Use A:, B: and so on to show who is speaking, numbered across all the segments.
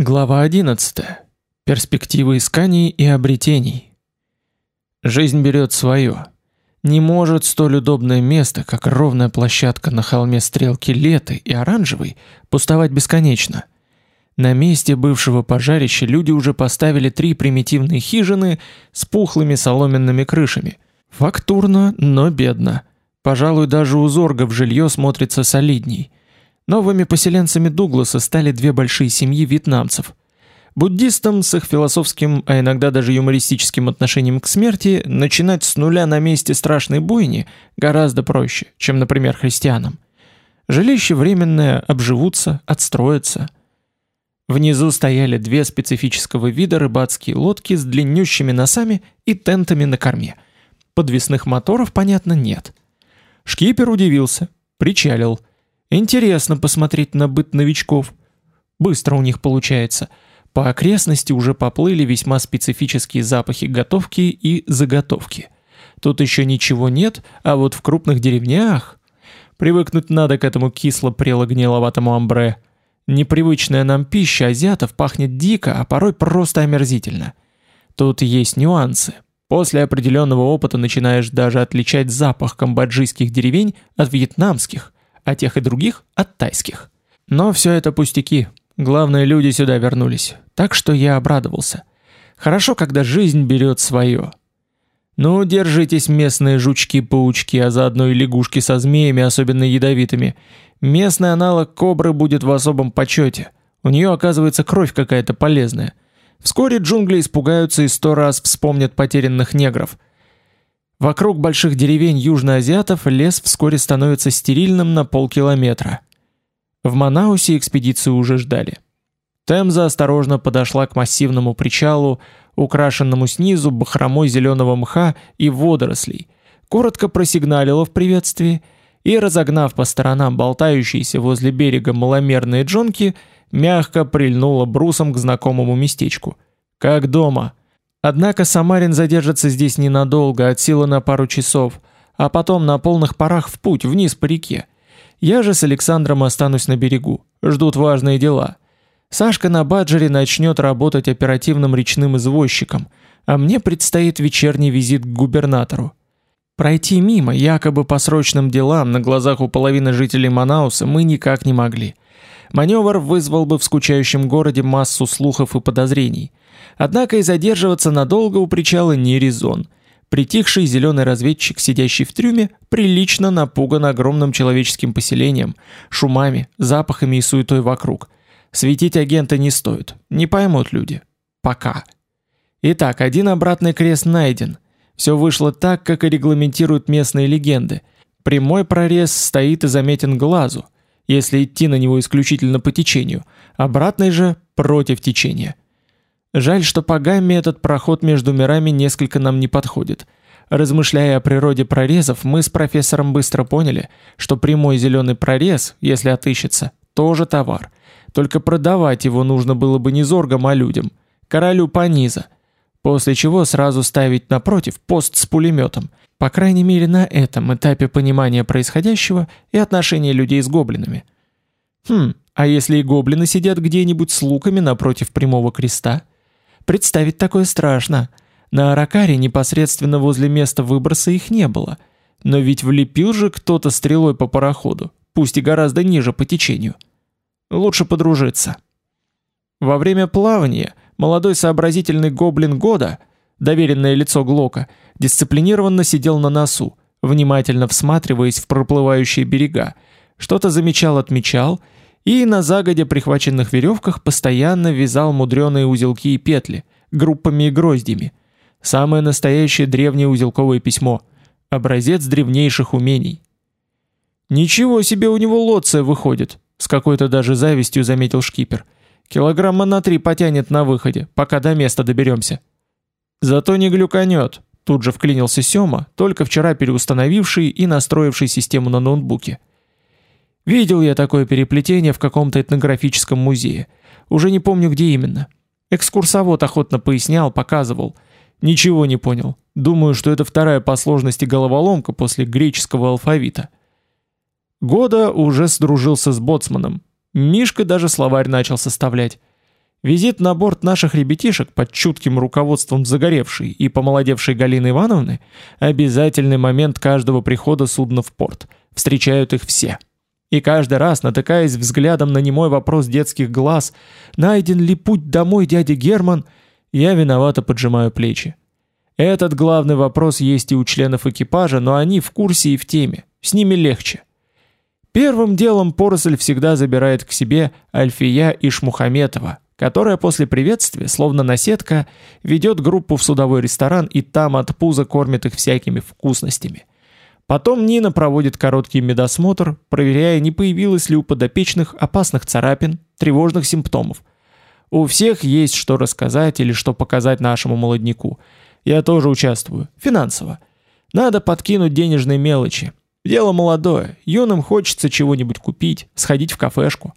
A: Глава 11. Перспективы исканий и обретений. Жизнь берет свое. Не может столь удобное место, как ровная площадка на холме стрелки Леты и Оранжевой, пустовать бесконечно. На месте бывшего пожарища люди уже поставили три примитивные хижины с пухлыми соломенными крышами. Фактурно, но бедно. Пожалуй, даже у Зорга жилье смотрится солидней – Новыми поселенцами Дугласа стали две большие семьи вьетнамцев. Буддистам с их философским, а иногда даже юмористическим отношением к смерти начинать с нуля на месте страшной бойни гораздо проще, чем, например, христианам. Жилище временное, обживутся, отстроятся. Внизу стояли две специфического вида рыбацкие лодки с длиннющими носами и тентами на корме. Подвесных моторов, понятно, нет. Шкипер удивился, причалил – Интересно посмотреть на быт новичков. Быстро у них получается. По окрестности уже поплыли весьма специфические запахи готовки и заготовки. Тут еще ничего нет, а вот в крупных деревнях... Привыкнуть надо к этому кисло-прело-гниловатому амбре. Непривычная нам пища азиатов пахнет дико, а порой просто омерзительно. Тут есть нюансы. После определенного опыта начинаешь даже отличать запах камбоджийских деревень от вьетнамских, а тех и других от тайских. Но все это пустяки. Главное, люди сюда вернулись. Так что я обрадовался. Хорошо, когда жизнь берет свое. Ну, держитесь, местные жучки-паучки, а заодно и лягушки со змеями, особенно ядовитыми. Местный аналог кобры будет в особом почете. У нее, оказывается, кровь какая-то полезная. Вскоре джунгли испугаются и сто раз вспомнят потерянных негров – Вокруг больших деревень южноазиатов лес вскоре становится стерильным на полкилометра. В Манаусе экспедицию уже ждали. Темза осторожно подошла к массивному причалу, украшенному снизу бахромой зеленого мха и водорослей, коротко просигналила в приветствии и, разогнав по сторонам болтающиеся возле берега маломерные джонки, мягко прильнула брусом к знакомому местечку. «Как дома!» Однако Самарин задержится здесь ненадолго, от силы на пару часов, а потом на полных парах в путь вниз по реке. Я же с Александром останусь на берегу. Ждут важные дела. Сашка на баджере начнет работать оперативным речным извозчиком, а мне предстоит вечерний визит к губернатору. Пройти мимо, якобы по срочным делам, на глазах у половины жителей Манауса мы никак не могли. Маневр вызвал бы в скучающем городе массу слухов и подозрений. Однако и задерживаться надолго у причала не резон. Притихший зеленый разведчик, сидящий в трюме, прилично напуган огромным человеческим поселением, шумами, запахами и суетой вокруг. Светить агента не стоит, не поймут люди. Пока. Итак, один обратный крест найден. Все вышло так, как и регламентируют местные легенды. Прямой прорез стоит и заметен глазу, если идти на него исключительно по течению, обратный же против течения. Жаль, что по гамме этот проход между мирами несколько нам не подходит. Размышляя о природе прорезов, мы с профессором быстро поняли, что прямой зеленый прорез, если отыщется, тоже товар. Только продавать его нужно было бы не зоргам, а людям. Королю пониза. После чего сразу ставить напротив пост с пулеметом. По крайней мере на этом этапе понимания происходящего и отношения людей с гоблинами. Хм, а если и гоблины сидят где-нибудь с луками напротив прямого креста – Представить такое страшно. На Аракаре непосредственно возле места выброса их не было. Но ведь влепил же кто-то стрелой по пароходу, пусть и гораздо ниже по течению. Лучше подружиться. Во время плавания молодой сообразительный гоблин года, доверенное лицо Глока, дисциплинированно сидел на носу, внимательно всматриваясь в проплывающие берега, что-то замечал-отмечал и на загодя прихваченных веревках постоянно вязал мудреные узелки и петли, группами и гроздями. Самое настоящее древнее узелковое письмо, образец древнейших умений. «Ничего себе у него лоция выходит», — с какой-то даже завистью заметил шкипер. «Килограмма на три потянет на выходе, пока до места доберемся». «Зато не глюканет», — тут же вклинился Сёма, только вчера переустановивший и настроивший систему на ноутбуке. Видел я такое переплетение в каком-то этнографическом музее. Уже не помню, где именно. Экскурсовод охотно пояснял, показывал. Ничего не понял. Думаю, что это вторая по сложности головоломка после греческого алфавита. Года уже сдружился с боцманом. Мишка даже словарь начал составлять. Визит на борт наших ребятишек под чутким руководством загоревшей и помолодевшей Галины Ивановны – обязательный момент каждого прихода судна в порт. Встречают их все. И каждый раз, натыкаясь взглядом на немой вопрос детских глаз, найден ли путь домой дяди Герман, я виновато поджимаю плечи. Этот главный вопрос есть и у членов экипажа, но они в курсе и в теме. С ними легче. Первым делом поросль всегда забирает к себе Альфия Ишмухаметова, которая после приветствия, словно наседка, ведет группу в судовой ресторан и там от пуза кормит их всякими вкусностями. Потом Нина проводит короткий медосмотр, проверяя, не появилось ли у подопечных опасных царапин, тревожных симптомов. У всех есть что рассказать или что показать нашему молодняку. Я тоже участвую, финансово. Надо подкинуть денежные мелочи, Дело молодое, юным хочется чего-нибудь купить, сходить в кафешку.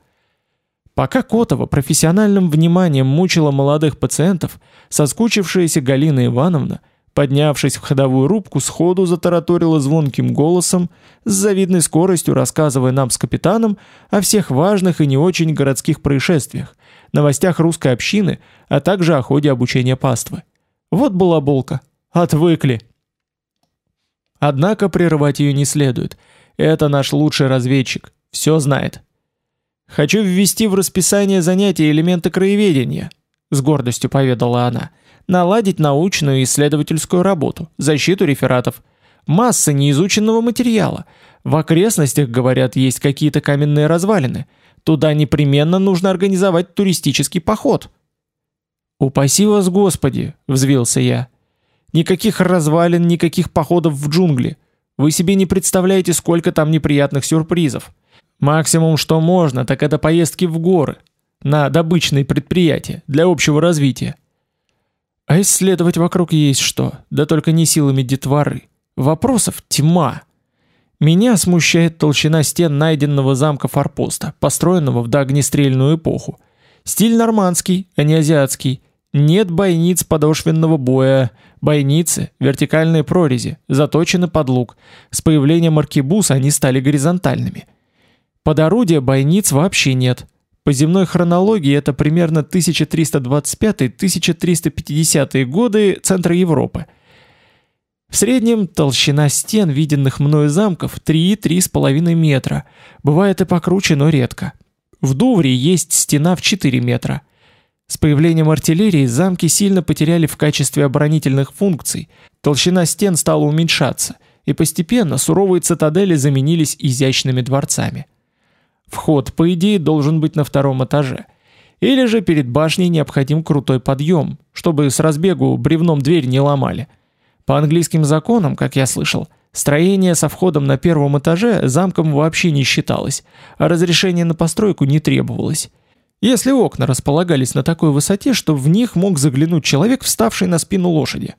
A: Пока Котова профессиональным вниманием мучила молодых пациентов, соскучившаяся Галина Ивановна, поднявшись в ходовую рубку, сходу затараторила звонким голосом, с завидной скоростью рассказывая нам с капитаном о всех важных и не очень городских происшествиях, новостях русской общины, а также о ходе обучения паствы. Вот была булка. Отвыкли. Однако прерывать ее не следует. Это наш лучший разведчик, все знает. Хочу ввести в расписание занятий элементы краеведения, с гордостью поведала она. Наладить научную и исследовательскую работу, защиту рефератов. Масса неизученного материала. В окрестностях, говорят, есть какие-то каменные развалины. Туда непременно нужно организовать туристический поход. «Упаси вас, Господи!» — взвился я. Никаких развалин, никаких походов в джунгли. Вы себе не представляете, сколько там неприятных сюрпризов. Максимум, что можно, так это поездки в горы, на добычные предприятия, для общего развития. А исследовать вокруг есть что, да только не силами детворы. Вопросов тьма. Меня смущает толщина стен найденного замка форпоста, построенного в доогнестрельную эпоху. Стиль нормандский, а не азиатский. Нет бойниц подошвенного боя, бойницы, вертикальные прорези, заточены под лук. С появлением аркебуз они стали горизонтальными. Под орудия бойниц вообще нет. По земной хронологии это примерно 1325-1350 годы центра Европы. В среднем толщина стен виденных мною замков 3-3,5 метра. Бывает и покруче, но редко. В Дувре есть стена в 4 метра. С появлением артиллерии замки сильно потеряли в качестве оборонительных функций, толщина стен стала уменьшаться, и постепенно суровые цитадели заменились изящными дворцами. Вход, по идее, должен быть на втором этаже. Или же перед башней необходим крутой подъем, чтобы с разбегу бревном дверь не ломали. По английским законам, как я слышал, строение со входом на первом этаже замком вообще не считалось, а разрешение на постройку не требовалось. Если окна располагались на такой высоте, что в них мог заглянуть человек, вставший на спину лошади.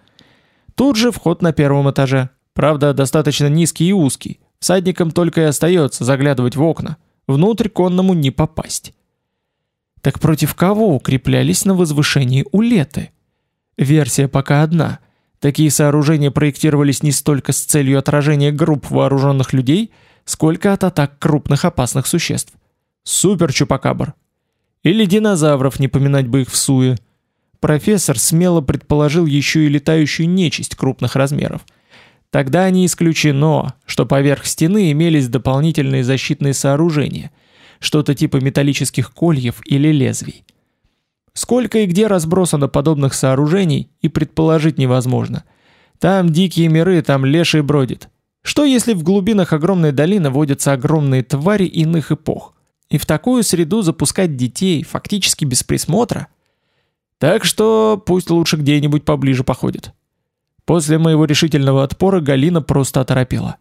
A: Тут же вход на первом этаже. Правда, достаточно низкий и узкий. Всадникам только и остается заглядывать в окна. Внутрь конному не попасть. Так против кого укреплялись на возвышении улеты? Версия пока одна. Такие сооружения проектировались не столько с целью отражения групп вооруженных людей, сколько от атак крупных опасных существ. Супер чупакабр. Или динозавров, не поминать бы их в суе. Профессор смело предположил еще и летающую нечисть крупных размеров. Тогда не исключено, что поверх стены имелись дополнительные защитные сооружения, что-то типа металлических кольев или лезвий. Сколько и где разбросано подобных сооружений, и предположить невозможно. Там дикие миры, там леший бродит. Что если в глубинах огромной долины водятся огромные твари иных эпох? И в такую среду запускать детей фактически без присмотра. Так что пусть лучше где-нибудь поближе походит. После моего решительного отпора Галина просто оторопела.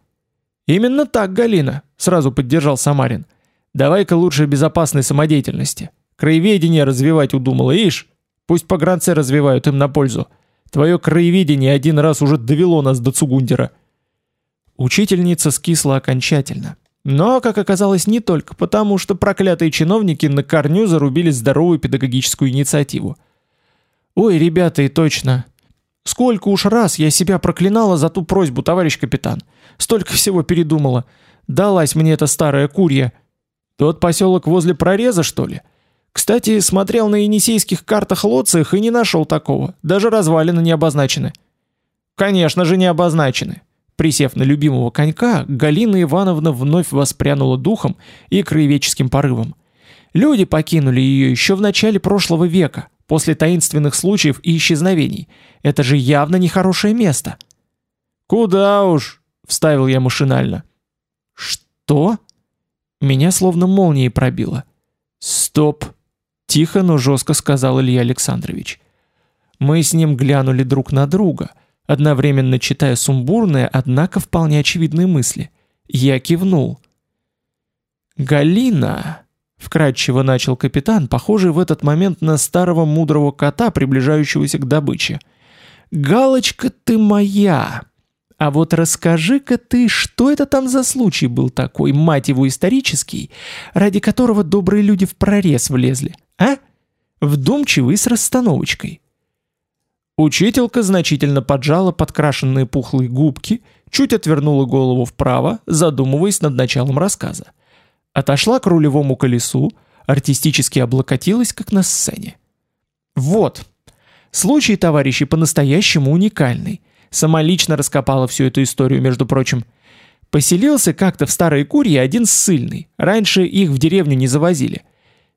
A: «Именно так, Галина», — сразу поддержал Самарин. «Давай-ка лучше безопасной самодеятельности. Краеведение развивать удумала, ишь? Пусть погранцы развивают им на пользу. Твое краеведение один раз уже довело нас до Цугундера». Учительница скисла окончательно. Но, как оказалось, не только потому, что проклятые чиновники на корню зарубили здоровую педагогическую инициативу. Ой, ребята, и точно. Сколько уж раз я себя проклинала за ту просьбу, товарищ капитан. Столько всего передумала. Далась мне эта старая курья. Тот поселок возле прореза, что ли? Кстати, смотрел на енисейских картах Лоциях и не нашел такого, даже развалины не обозначены. Конечно же не обозначены. Присев на любимого конька, Галина Ивановна вновь воспрянула духом и краеведческим порывом. Люди покинули ее еще в начале прошлого века, после таинственных случаев и исчезновений. Это же явно нехорошее место. «Куда уж?» — вставил я машинально. «Что?» Меня словно молнией пробило. «Стоп!» — тихо, но жестко сказал Илья Александрович. Мы с ним глянули друг на друга, одновременно читая сумбурные, однако вполне очевидные мысли. Я кивнул. «Галина!» — вкратчиво начал капитан, похожий в этот момент на старого мудрого кота, приближающегося к добыче. «Галочка ты моя!» А вот расскажи-ка ты, что это там за случай был такой, мать его, исторический, ради которого добрые люди в прорез влезли, а? Вдумчивый с расстановочкой. Учителька значительно поджала подкрашенные пухлые губки, чуть отвернула голову вправо, задумываясь над началом рассказа. Отошла к рулевому колесу, артистически облокотилась, как на сцене. Вот. Случай, товарищи, по-настоящему уникальный – Сама лично раскопала всю эту историю, между прочим. Поселился как-то в Старой Курье один ссыльный. Раньше их в деревню не завозили.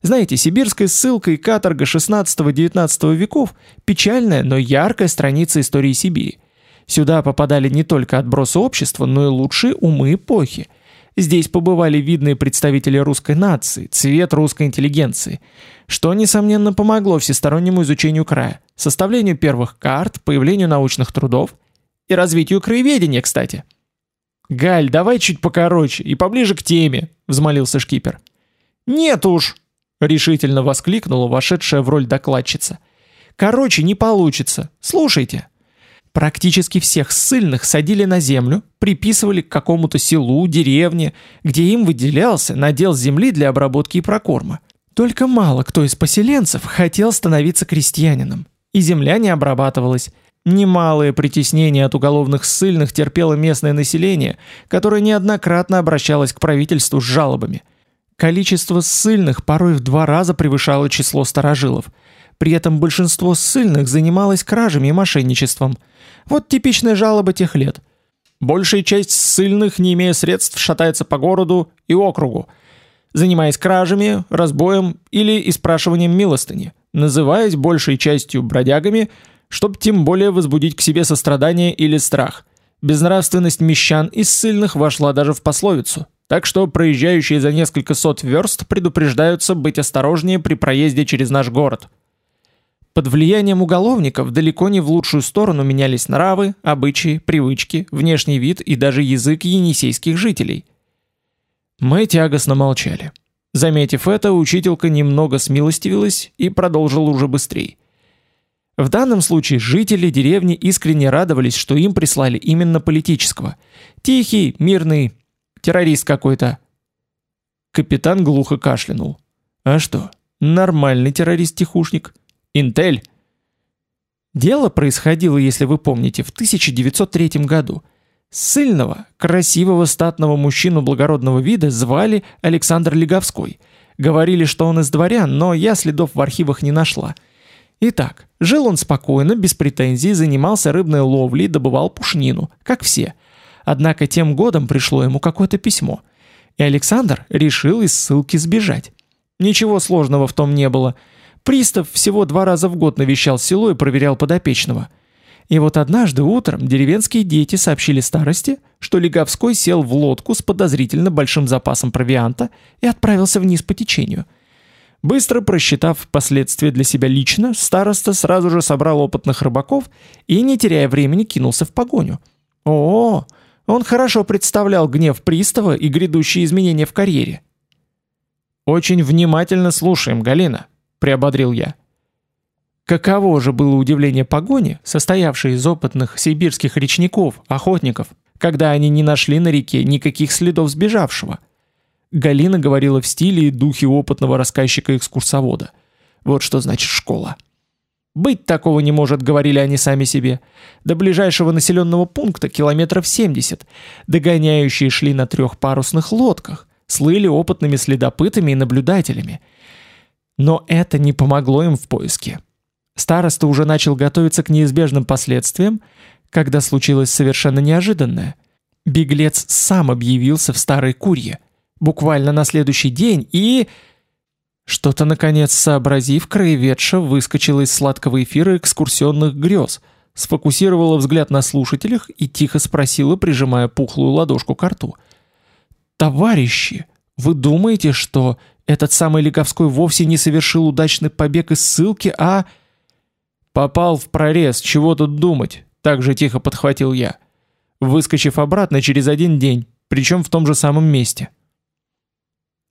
A: Знаете, сибирская ссылка и каторга 16-19 веков – печальная, но яркая страница истории Сибири. Сюда попадали не только отбросы общества, но и лучшие умы эпохи. Здесь побывали видные представители русской нации, цвет русской интеллигенции, что, несомненно, помогло всестороннему изучению края, составлению первых карт, появлению научных трудов – и развитию краеведения, кстати. «Галь, давай чуть покороче и поближе к теме», — взмолился шкипер. «Нет уж», — решительно воскликнула вошедшая в роль докладчица. «Короче, не получится. Слушайте». Практически всех ссыльных садили на землю, приписывали к какому-то селу, деревне, где им выделялся надел земли для обработки и прокорма. Только мало кто из поселенцев хотел становиться крестьянином, и земля не обрабатывалась. Немалые притеснения от уголовных ссыльных терпело местное население, которое неоднократно обращалось к правительству с жалобами. Количество ссыльных порой в два раза превышало число старожилов. При этом большинство ссыльных занималось кражами и мошенничеством. Вот типичная жалоба тех лет. Большая часть ссыльных, не имея средств, шатается по городу и округу, занимаясь кражами, разбоем или испрашиванием милостыни, называясь большей частью бродягами – чтобы тем более возбудить к себе сострадание или страх. Безнравственность мещан и ссыльных вошла даже в пословицу, так что проезжающие за несколько сот верст предупреждаются быть осторожнее при проезде через наш город. Под влиянием уголовников далеко не в лучшую сторону менялись нравы, обычаи, привычки, внешний вид и даже язык енисейских жителей. Мы тягостно молчали. Заметив это, учителька немного смилостивилась и продолжила уже быстрее. В данном случае жители деревни искренне радовались, что им прислали именно политического. Тихий, мирный, террорист какой-то. Капитан глухо кашлянул. А что, нормальный террорист-тихушник? Интель. Дело происходило, если вы помните, в 1903 году. Сыльного, красивого статного мужчину благородного вида звали Александр Леговской. Говорили, что он из дворян, но я следов в архивах не нашла. Итак, жил он спокойно, без претензий, занимался рыбной ловлей, добывал пушнину, как все. Однако тем годом пришло ему какое-то письмо, и Александр решил из ссылки сбежать. Ничего сложного в том не было. Пристав всего два раза в год навещал село и проверял подопечного. И вот однажды утром деревенские дети сообщили старости, что Леговской сел в лодку с подозрительно большим запасом провианта и отправился вниз по течению – Быстро просчитав последствия для себя лично, староста сразу же собрал опытных рыбаков и, не теряя времени, кинулся в погоню. О, он хорошо представлял гнев пристава и грядущие изменения в карьере. «Очень внимательно слушаем, Галина», — приободрил я. Каково же было удивление погони, состоявшей из опытных сибирских речников, охотников, когда они не нашли на реке никаких следов сбежавшего — Галина говорила в стиле и духе опытного рассказчика-экскурсовода. Вот что значит школа. «Быть такого не может», — говорили они сами себе. До ближайшего населенного пункта километров 70. Догоняющие шли на трехпарусных лодках, слыли опытными следопытами и наблюдателями. Но это не помогло им в поиске. Староста уже начал готовиться к неизбежным последствиям, когда случилось совершенно неожиданное. Беглец сам объявился в Старой Курье, буквально на следующий день, и... Что-то, наконец, сообразив, краеведша выскочила из сладкого эфира экскурсионных грез, сфокусировала взгляд на слушателях и тихо спросила, прижимая пухлую ладошку к рту. «Товарищи, вы думаете, что этот самый Леговской вовсе не совершил удачный побег из ссылки, а...» «Попал в прорез, чего тут думать?» Так же тихо подхватил я, выскочив обратно через один день, причем в том же самом месте.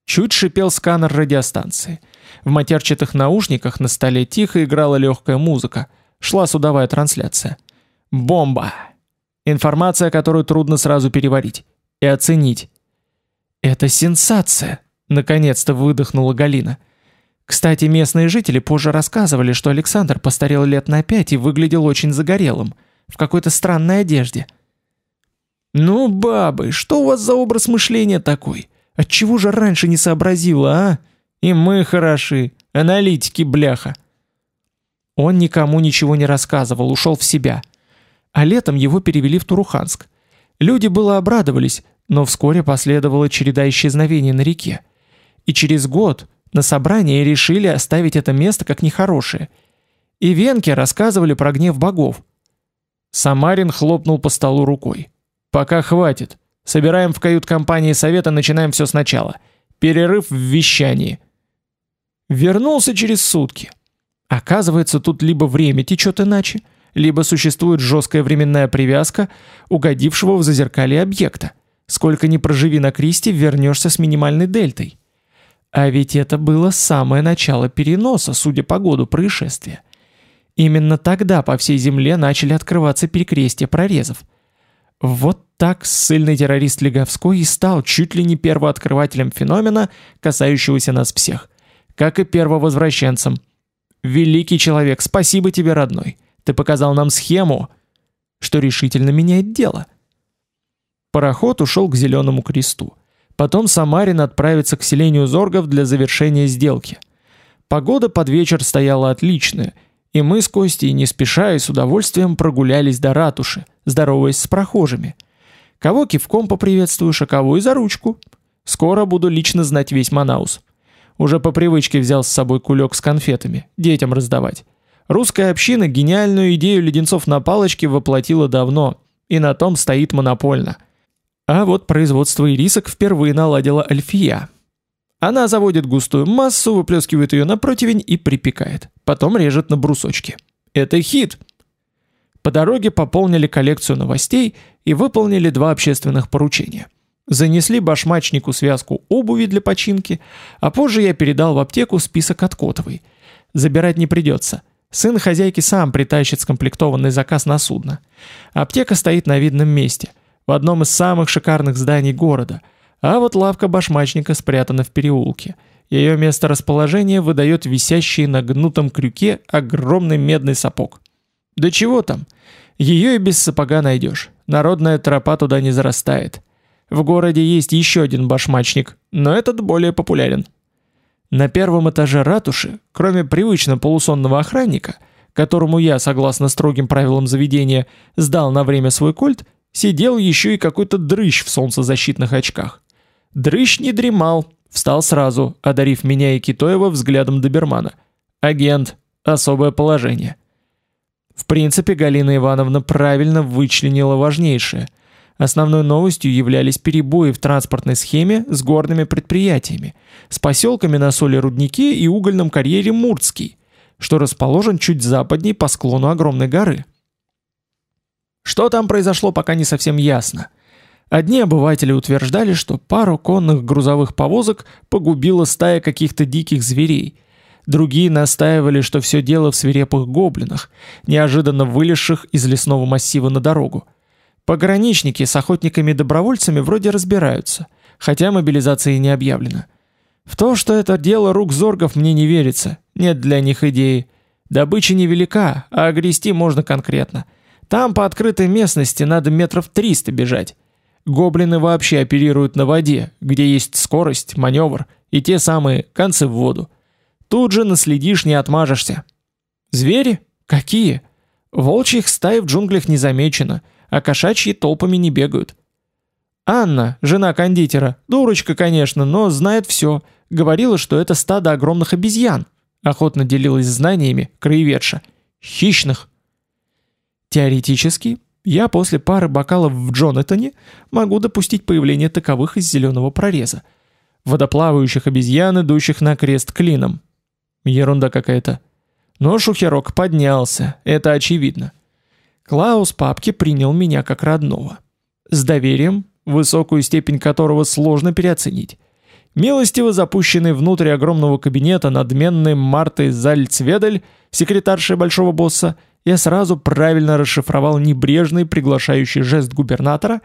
A: Чуть шипел сканер радиостанции. В матерчатых наушниках на столе тихо играла легкая музыка. Шла судовая трансляция. Бомба! Информация, которую трудно сразу переварить и оценить. «Это сенсация!» — наконец-то выдохнула Галина. Кстати, местные жители позже рассказывали, что Александр постарел лет на пять и выглядел очень загорелым, в какой-то странной одежде. «Ну, бабы, что у вас за образ мышления такой? Отчего же раньше не сообразила, а? И мы хороши, аналитики, бляха. Он никому ничего не рассказывал, ушел в себя. А летом его перевели в Туруханск. Люди было обрадовались, но вскоре последовала череда исчезновений на реке. И через год на собрании решили оставить это место как нехорошее. И венки рассказывали про гнев богов. Самарин хлопнул по столу рукой. «Пока хватит. Собираем в кают-компании совета, начинаем все сначала. Перерыв в вещании. Вернулся через сутки. Оказывается, тут либо время течет иначе, либо существует жесткая временная привязка угодившего в зазеркалье объекта. Сколько ни проживи на Кристе, вернешься с минимальной дельтой. А ведь это было самое начало переноса, судя по году происшествия. Именно тогда по всей Земле начали открываться перекрестия прорезов – вот так ссыльный террорист Леговской и стал чуть ли не первооткрывателем феномена, касающегося нас всех, как и первовозвращенцем. Великий человек, спасибо тебе, родной. Ты показал нам схему, что решительно меняет дело. Пароход ушел к Зеленому кресту. Потом Самарин отправится к селению Зоргов для завершения сделки. Погода под вечер стояла отличная, и мы с Костей не спеша и с удовольствием прогулялись до ратуши, здороваясь с прохожими. Кого кивком поприветствуешь, а кого и за ручку. Скоро буду лично знать весь Манаус. Уже по привычке взял с собой кулек с конфетами, детям раздавать. Русская община гениальную идею леденцов на палочке воплотила давно, и на том стоит монопольно. А вот производство ирисок впервые наладила Альфия. Она заводит густую массу, выплескивает ее на противень и припекает. Потом режет на брусочки. Это хит! По дороге пополнили коллекцию новостей и выполнили два общественных поручения. Занесли башмачнику связку обуви для починки, а позже я передал в аптеку список от Котовой. Забирать не придется. Сын хозяйки сам притащит скомплектованный заказ на судно. Аптека стоит на видном месте, в одном из самых шикарных зданий города – а вот лавка башмачника спрятана в переулке. Ее место расположения выдает висящий на гнутом крюке огромный медный сапог. Да чего там? Ее и без сапога найдешь. Народная тропа туда не зарастает. В городе есть еще один башмачник, но этот более популярен. На первом этаже ратуши, кроме привычно полусонного охранника, которому я, согласно строгим правилам заведения, сдал на время свой кольт, сидел еще и какой-то дрыщ в солнцезащитных очках. Дрыщ не дремал, встал сразу, одарив меня и Китоева взглядом добермана. Агент, особое положение. В принципе, Галина Ивановна правильно вычленила важнейшее. Основной новостью являлись перебои в транспортной схеме с горными предприятиями, с поселками на соли-руднике и угольном карьере Муртский, что расположен чуть западнее по склону огромной горы. Что там произошло, пока не совсем ясно – Одни обыватели утверждали, что пару конных грузовых повозок погубила стая каких-то диких зверей. Другие настаивали, что все дело в свирепых гоблинах, неожиданно вылезших из лесного массива на дорогу. Пограничники с охотниками-добровольцами вроде разбираются, хотя мобилизация не объявлена. В то, что это дело рук зоргов, мне не верится, нет для них идеи. Добыча невелика, а огрести можно конкретно. Там по открытой местности надо метров 300 бежать. Гоблины вообще оперируют на воде, где есть скорость, маневр и те самые концы в воду. Тут же наследишь, не отмажешься. Звери? Какие? Волчьих стай в джунглях не замечено, а кошачьи толпами не бегают. Анна, жена кондитера, дурочка, конечно, но знает все. Говорила, что это стадо огромных обезьян. Охотно делилась знаниями краеведша. Хищных. Теоретически, я после пары бокалов в Джонатоне могу допустить появление таковых из зеленого прореза. Водоплавающих обезьян, идущих на крест клином. Ерунда какая-то. Но Шухерок поднялся, это очевидно. Клаус папки принял меня как родного. С доверием, высокую степень которого сложно переоценить. Милостиво запущенный внутрь огромного кабинета надменной Мартой Зальцведель, секретаршей большого босса, я сразу правильно расшифровал небрежный приглашающий жест губернатора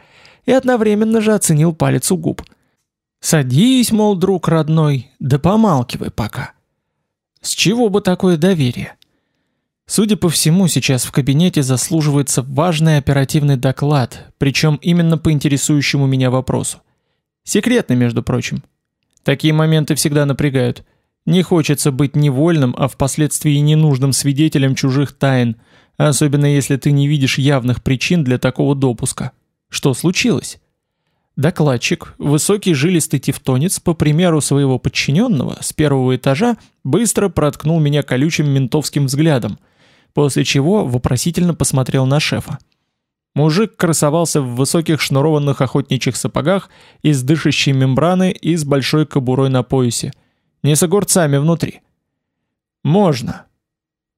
A: и одновременно же оценил палец у губ. «Садись, мол, друг родной, да помалкивай пока». С чего бы такое доверие? Судя по всему, сейчас в кабинете заслуживается важный оперативный доклад, причем именно по интересующему меня вопросу. Секретный, между прочим. Такие моменты всегда напрягают. Не хочется быть невольным, а впоследствии ненужным свидетелем чужих тайн, особенно если ты не видишь явных причин для такого допуска. Что случилось? Докладчик, высокий жилистый тевтонец, по примеру своего подчиненного, с первого этажа, быстро проткнул меня колючим ментовским взглядом, после чего вопросительно посмотрел на шефа. Мужик красовался в высоких шнурованных охотничьих сапогах из дышащей мембраны и с большой кобурой на поясе. Не с огурцами внутри. «Можно», —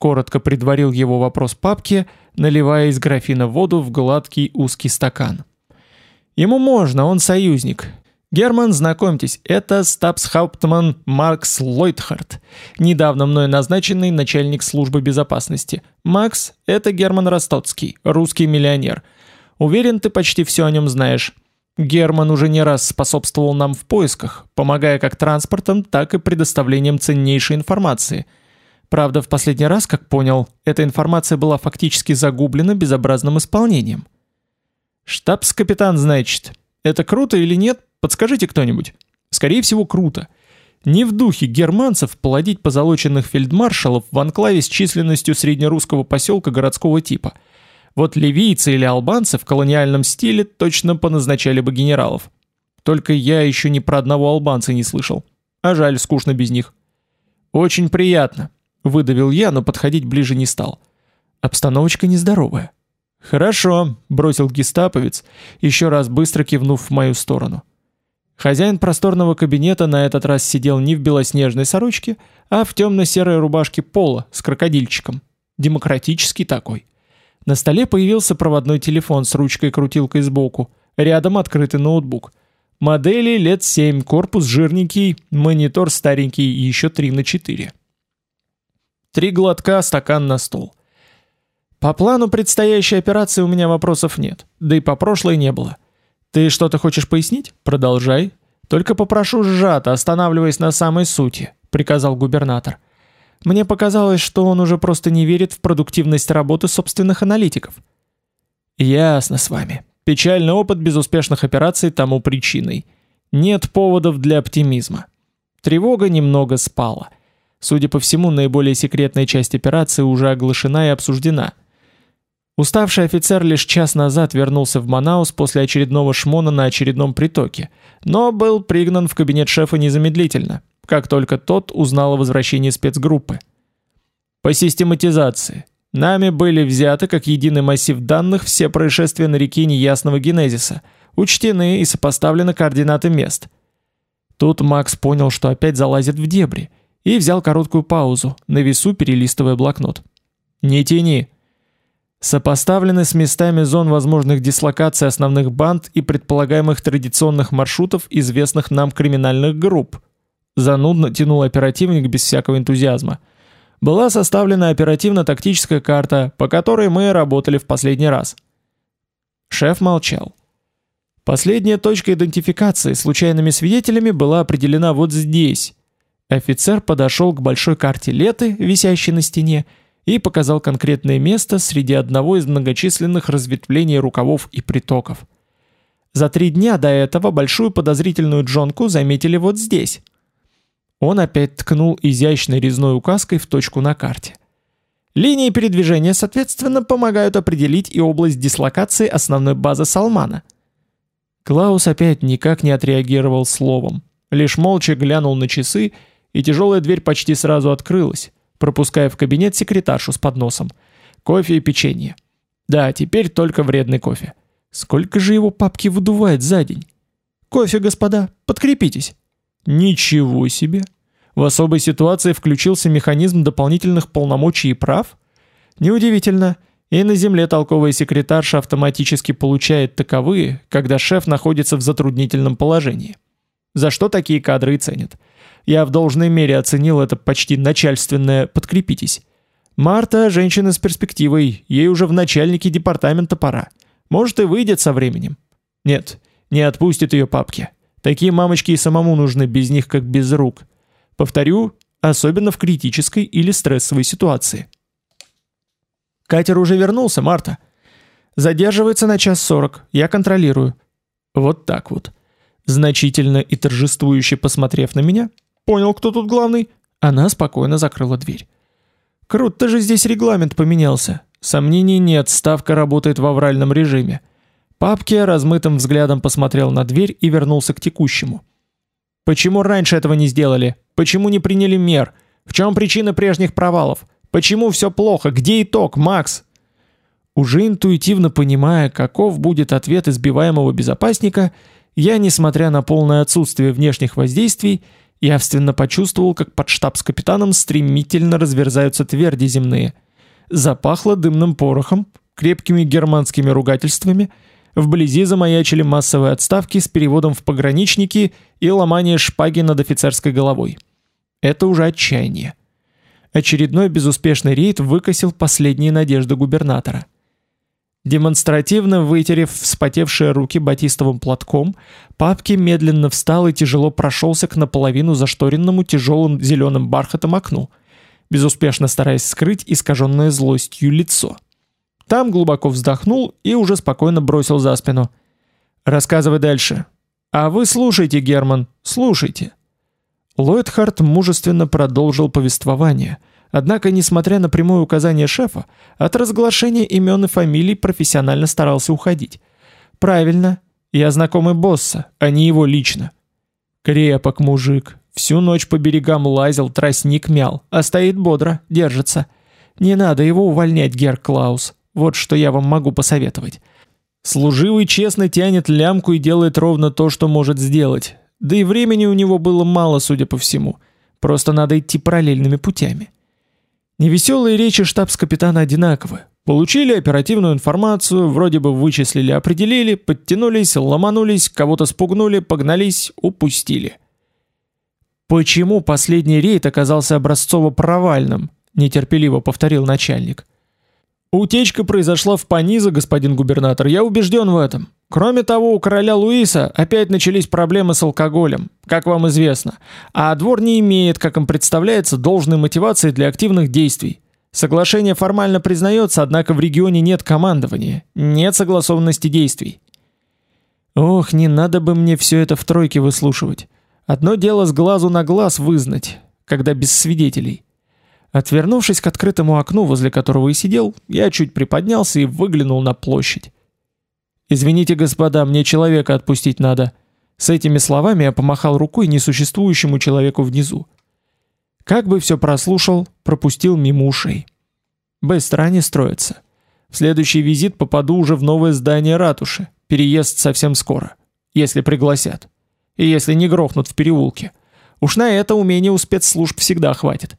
A: коротко предварил его вопрос папки, наливая из графина воду в гладкий узкий стакан. Ему можно, он союзник. Герман, знакомьтесь, это стабсхауптман Маркс Лойтхард, недавно мной назначенный начальник службы безопасности. Макс – это Герман Ростоцкий, русский миллионер. Уверен, ты почти все о нем знаешь. Герман уже не раз способствовал нам в поисках, помогая как транспортом, так и предоставлением ценнейшей информации. Правда, в последний раз, как понял, эта информация была фактически загублена безобразным исполнением. «Штабс-капитан, значит. Это круто или нет? Подскажите кто-нибудь». «Скорее всего, круто. Не в духе германцев плодить позолоченных фельдмаршалов в анклаве с численностью среднерусского поселка городского типа. Вот ливийцы или албанцы в колониальном стиле точно поназначали бы генералов. Только я еще ни про одного албанца не слышал. А жаль, скучно без них». «Очень приятно», — выдавил я, но подходить ближе не стал. Обстановочка нездоровая. «Хорошо», — бросил гестаповец, еще раз быстро кивнув в мою сторону. Хозяин просторного кабинета на этот раз сидел не в белоснежной сорочке, а в темно-серой рубашке пола с крокодильчиком. Демократический такой. На столе появился проводной телефон с ручкой-крутилкой сбоку, рядом открытый ноутбук. Модели лет 7, корпус жирненький, монитор старенький и еще 3 на 4. Три глотка, стакан на стол. По плану предстоящей операции у меня вопросов нет, да и по прошлой не было. Ты что-то хочешь пояснить? Продолжай. Только попрошу сжато, останавливаясь на самой сути, приказал губернатор. Мне показалось, что он уже просто не верит в продуктивность работы собственных аналитиков. Ясно с вами. Печальный опыт безуспешных операций тому причиной. Нет поводов для оптимизма. Тревога немного спала. Судя по всему, наиболее секретная часть операции уже оглашена и обсуждена. Уставший офицер лишь час назад вернулся в Манаус после очередного шмона на очередном притоке, но был пригнан в кабинет шефа незамедлительно, как только тот узнал о возвращении спецгруппы. По систематизации. Нами были взяты как единый массив данных все происшествия на реке неясного генезиса, учтены и сопоставлены координаты мест. Тут Макс понял, что опять залазит в дебри, и взял короткую паузу, на весу перелистывая блокнот. «Не тяни!» сопоставлены с местами зон возможных дислокаций основных банд и предполагаемых традиционных маршрутов известных нам криминальных групп. Занудно тянул оперативник без всякого энтузиазма. Была составлена оперативно-тактическая карта, по которой мы работали в последний раз. Шеф молчал. Последняя точка идентификации случайными свидетелями была определена вот здесь. Офицер подошел к большой карте Леты, висящей на стене, и показал конкретное место среди одного из многочисленных разветвлений рукавов и притоков. За три дня до этого большую подозрительную джонку заметили вот здесь. Он опять ткнул изящной резной указкой в точку на карте. Линии передвижения, соответственно, помогают определить и область дислокации основной базы Салмана. Клаус опять никак не отреагировал словом, лишь молча глянул на часы, и тяжелая дверь почти сразу открылась, пропуская в кабинет секретаршу с подносом. Кофе и печенье. Да, теперь только вредный кофе. Сколько же его папки выдувает за день? Кофе, господа, подкрепитесь. Ничего себе. В особой ситуации включился механизм дополнительных полномочий и прав? Неудивительно. И на земле толковая секретарша автоматически получает таковые, когда шеф находится в затруднительном положении. За что такие кадры и ценят. Я в должной мере оценил это почти начальственное «подкрепитесь». Марта – женщина с перспективой, ей уже в начальнике департамента пора. Может и выйдет со временем. Нет, не отпустит ее папки. Такие мамочки и самому нужны без них как без рук. Повторю, особенно в критической или стрессовой ситуации. Катер уже вернулся, Марта. Задерживается на час сорок, я контролирую. Вот так вот. Значительно и торжествующе посмотрев на меня, понял, кто тут главный, она спокойно закрыла дверь. Круто же здесь регламент поменялся. Сомнений нет, ставка работает в авральном режиме. Папки размытым взглядом посмотрел на дверь и вернулся к текущему. Почему раньше этого не сделали? Почему не приняли мер? В чем причина прежних провалов? Почему все плохо? Где итог, Макс? Уже интуитивно понимая, каков будет ответ избиваемого безопасника, я, несмотря на полное отсутствие внешних воздействий, Явственно почувствовал, как под штабс-капитаном стремительно разверзаются тверди земные. Запахло дымным порохом, крепкими германскими ругательствами, вблизи замаячили массовые отставки с переводом в пограничники и ломание шпаги над офицерской головой. Это уже отчаяние. Очередной безуспешный рейд выкосил последние надежды губернатора. Демонстративно вытерев вспотевшие руки батистовым платком, Папки медленно встал и тяжело прошелся к наполовину зашторенному тяжелым зеленым бархатом окну, безуспешно стараясь скрыть искаженное злостью лицо. Там глубоко вздохнул и уже спокойно бросил за спину. «Рассказывай дальше». «А вы слушайте, Герман, слушайте». Ллойдхарт мужественно продолжил повествование – Однако, несмотря на прямое указание шефа, от разглашения имен и фамилий профессионально старался уходить. Правильно, я знакомый босса, а не его лично. Крепок мужик, всю ночь по берегам лазил, тростник мял, а стоит бодро, держится. Не надо его увольнять, Гер Клаус, вот что я вам могу посоветовать. Служивый честно тянет лямку и делает ровно то, что может сделать. Да и времени у него было мало, судя по всему. Просто надо идти параллельными путями. Невеселые речи штабс-капитана одинаковы. Получили оперативную информацию, вроде бы вычислили, определили, подтянулись, ломанулись, кого-то спугнули, погнались, упустили. Почему последний рейд оказался образцово-провальным? нетерпеливо повторил начальник. Утечка произошла в Паниза, господин губернатор, я убежден в этом. Кроме того, у короля Луиса опять начались проблемы с алкоголем, как вам известно, а двор не имеет, как им представляется, должной мотивации для активных действий. Соглашение формально признается, однако в регионе нет командования, нет согласованности действий. Ох, не надо бы мне все это в тройке выслушивать. Одно дело с глазу на глаз вызнать, когда без свидетелей. Отвернувшись к открытому окну, возле которого и сидел, я чуть приподнялся и выглянул на площадь. «Извините, господа, мне человека отпустить надо». С этими словами я помахал рукой несуществующему человеку внизу. Как бы все прослушал, пропустил мимо ушей. Быстро они строятся. В следующий визит попаду уже в новое здание ратуши. Переезд совсем скоро. Если пригласят. И если не грохнут в переулке. Уж на это умение у спецслужб всегда хватит.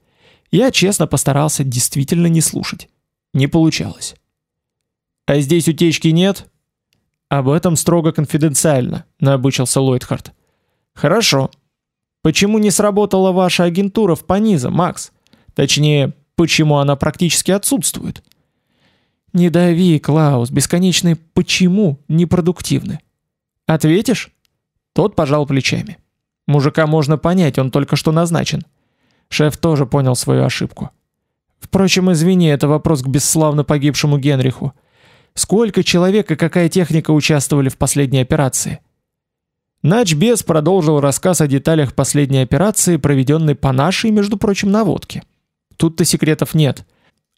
A: Я честно постарался действительно не слушать. Не получалось. А здесь утечки нет? Об этом строго конфиденциально, набычился Ллойдхарт. Хорошо. Почему не сработала ваша агентура в Паниза, Макс? Точнее, почему она практически отсутствует? Не дави, Клаус, бесконечные «почему» непродуктивны. Ответишь? Тот пожал плечами. Мужика можно понять, он только что назначен. Шеф тоже понял свою ошибку. Впрочем, извини, это вопрос к бесславно погибшему Генриху. Сколько человек и какая техника участвовали в последней операции? Начбес продолжил рассказ о деталях последней операции, проведенной по нашей, между прочим, наводке. Тут-то секретов нет.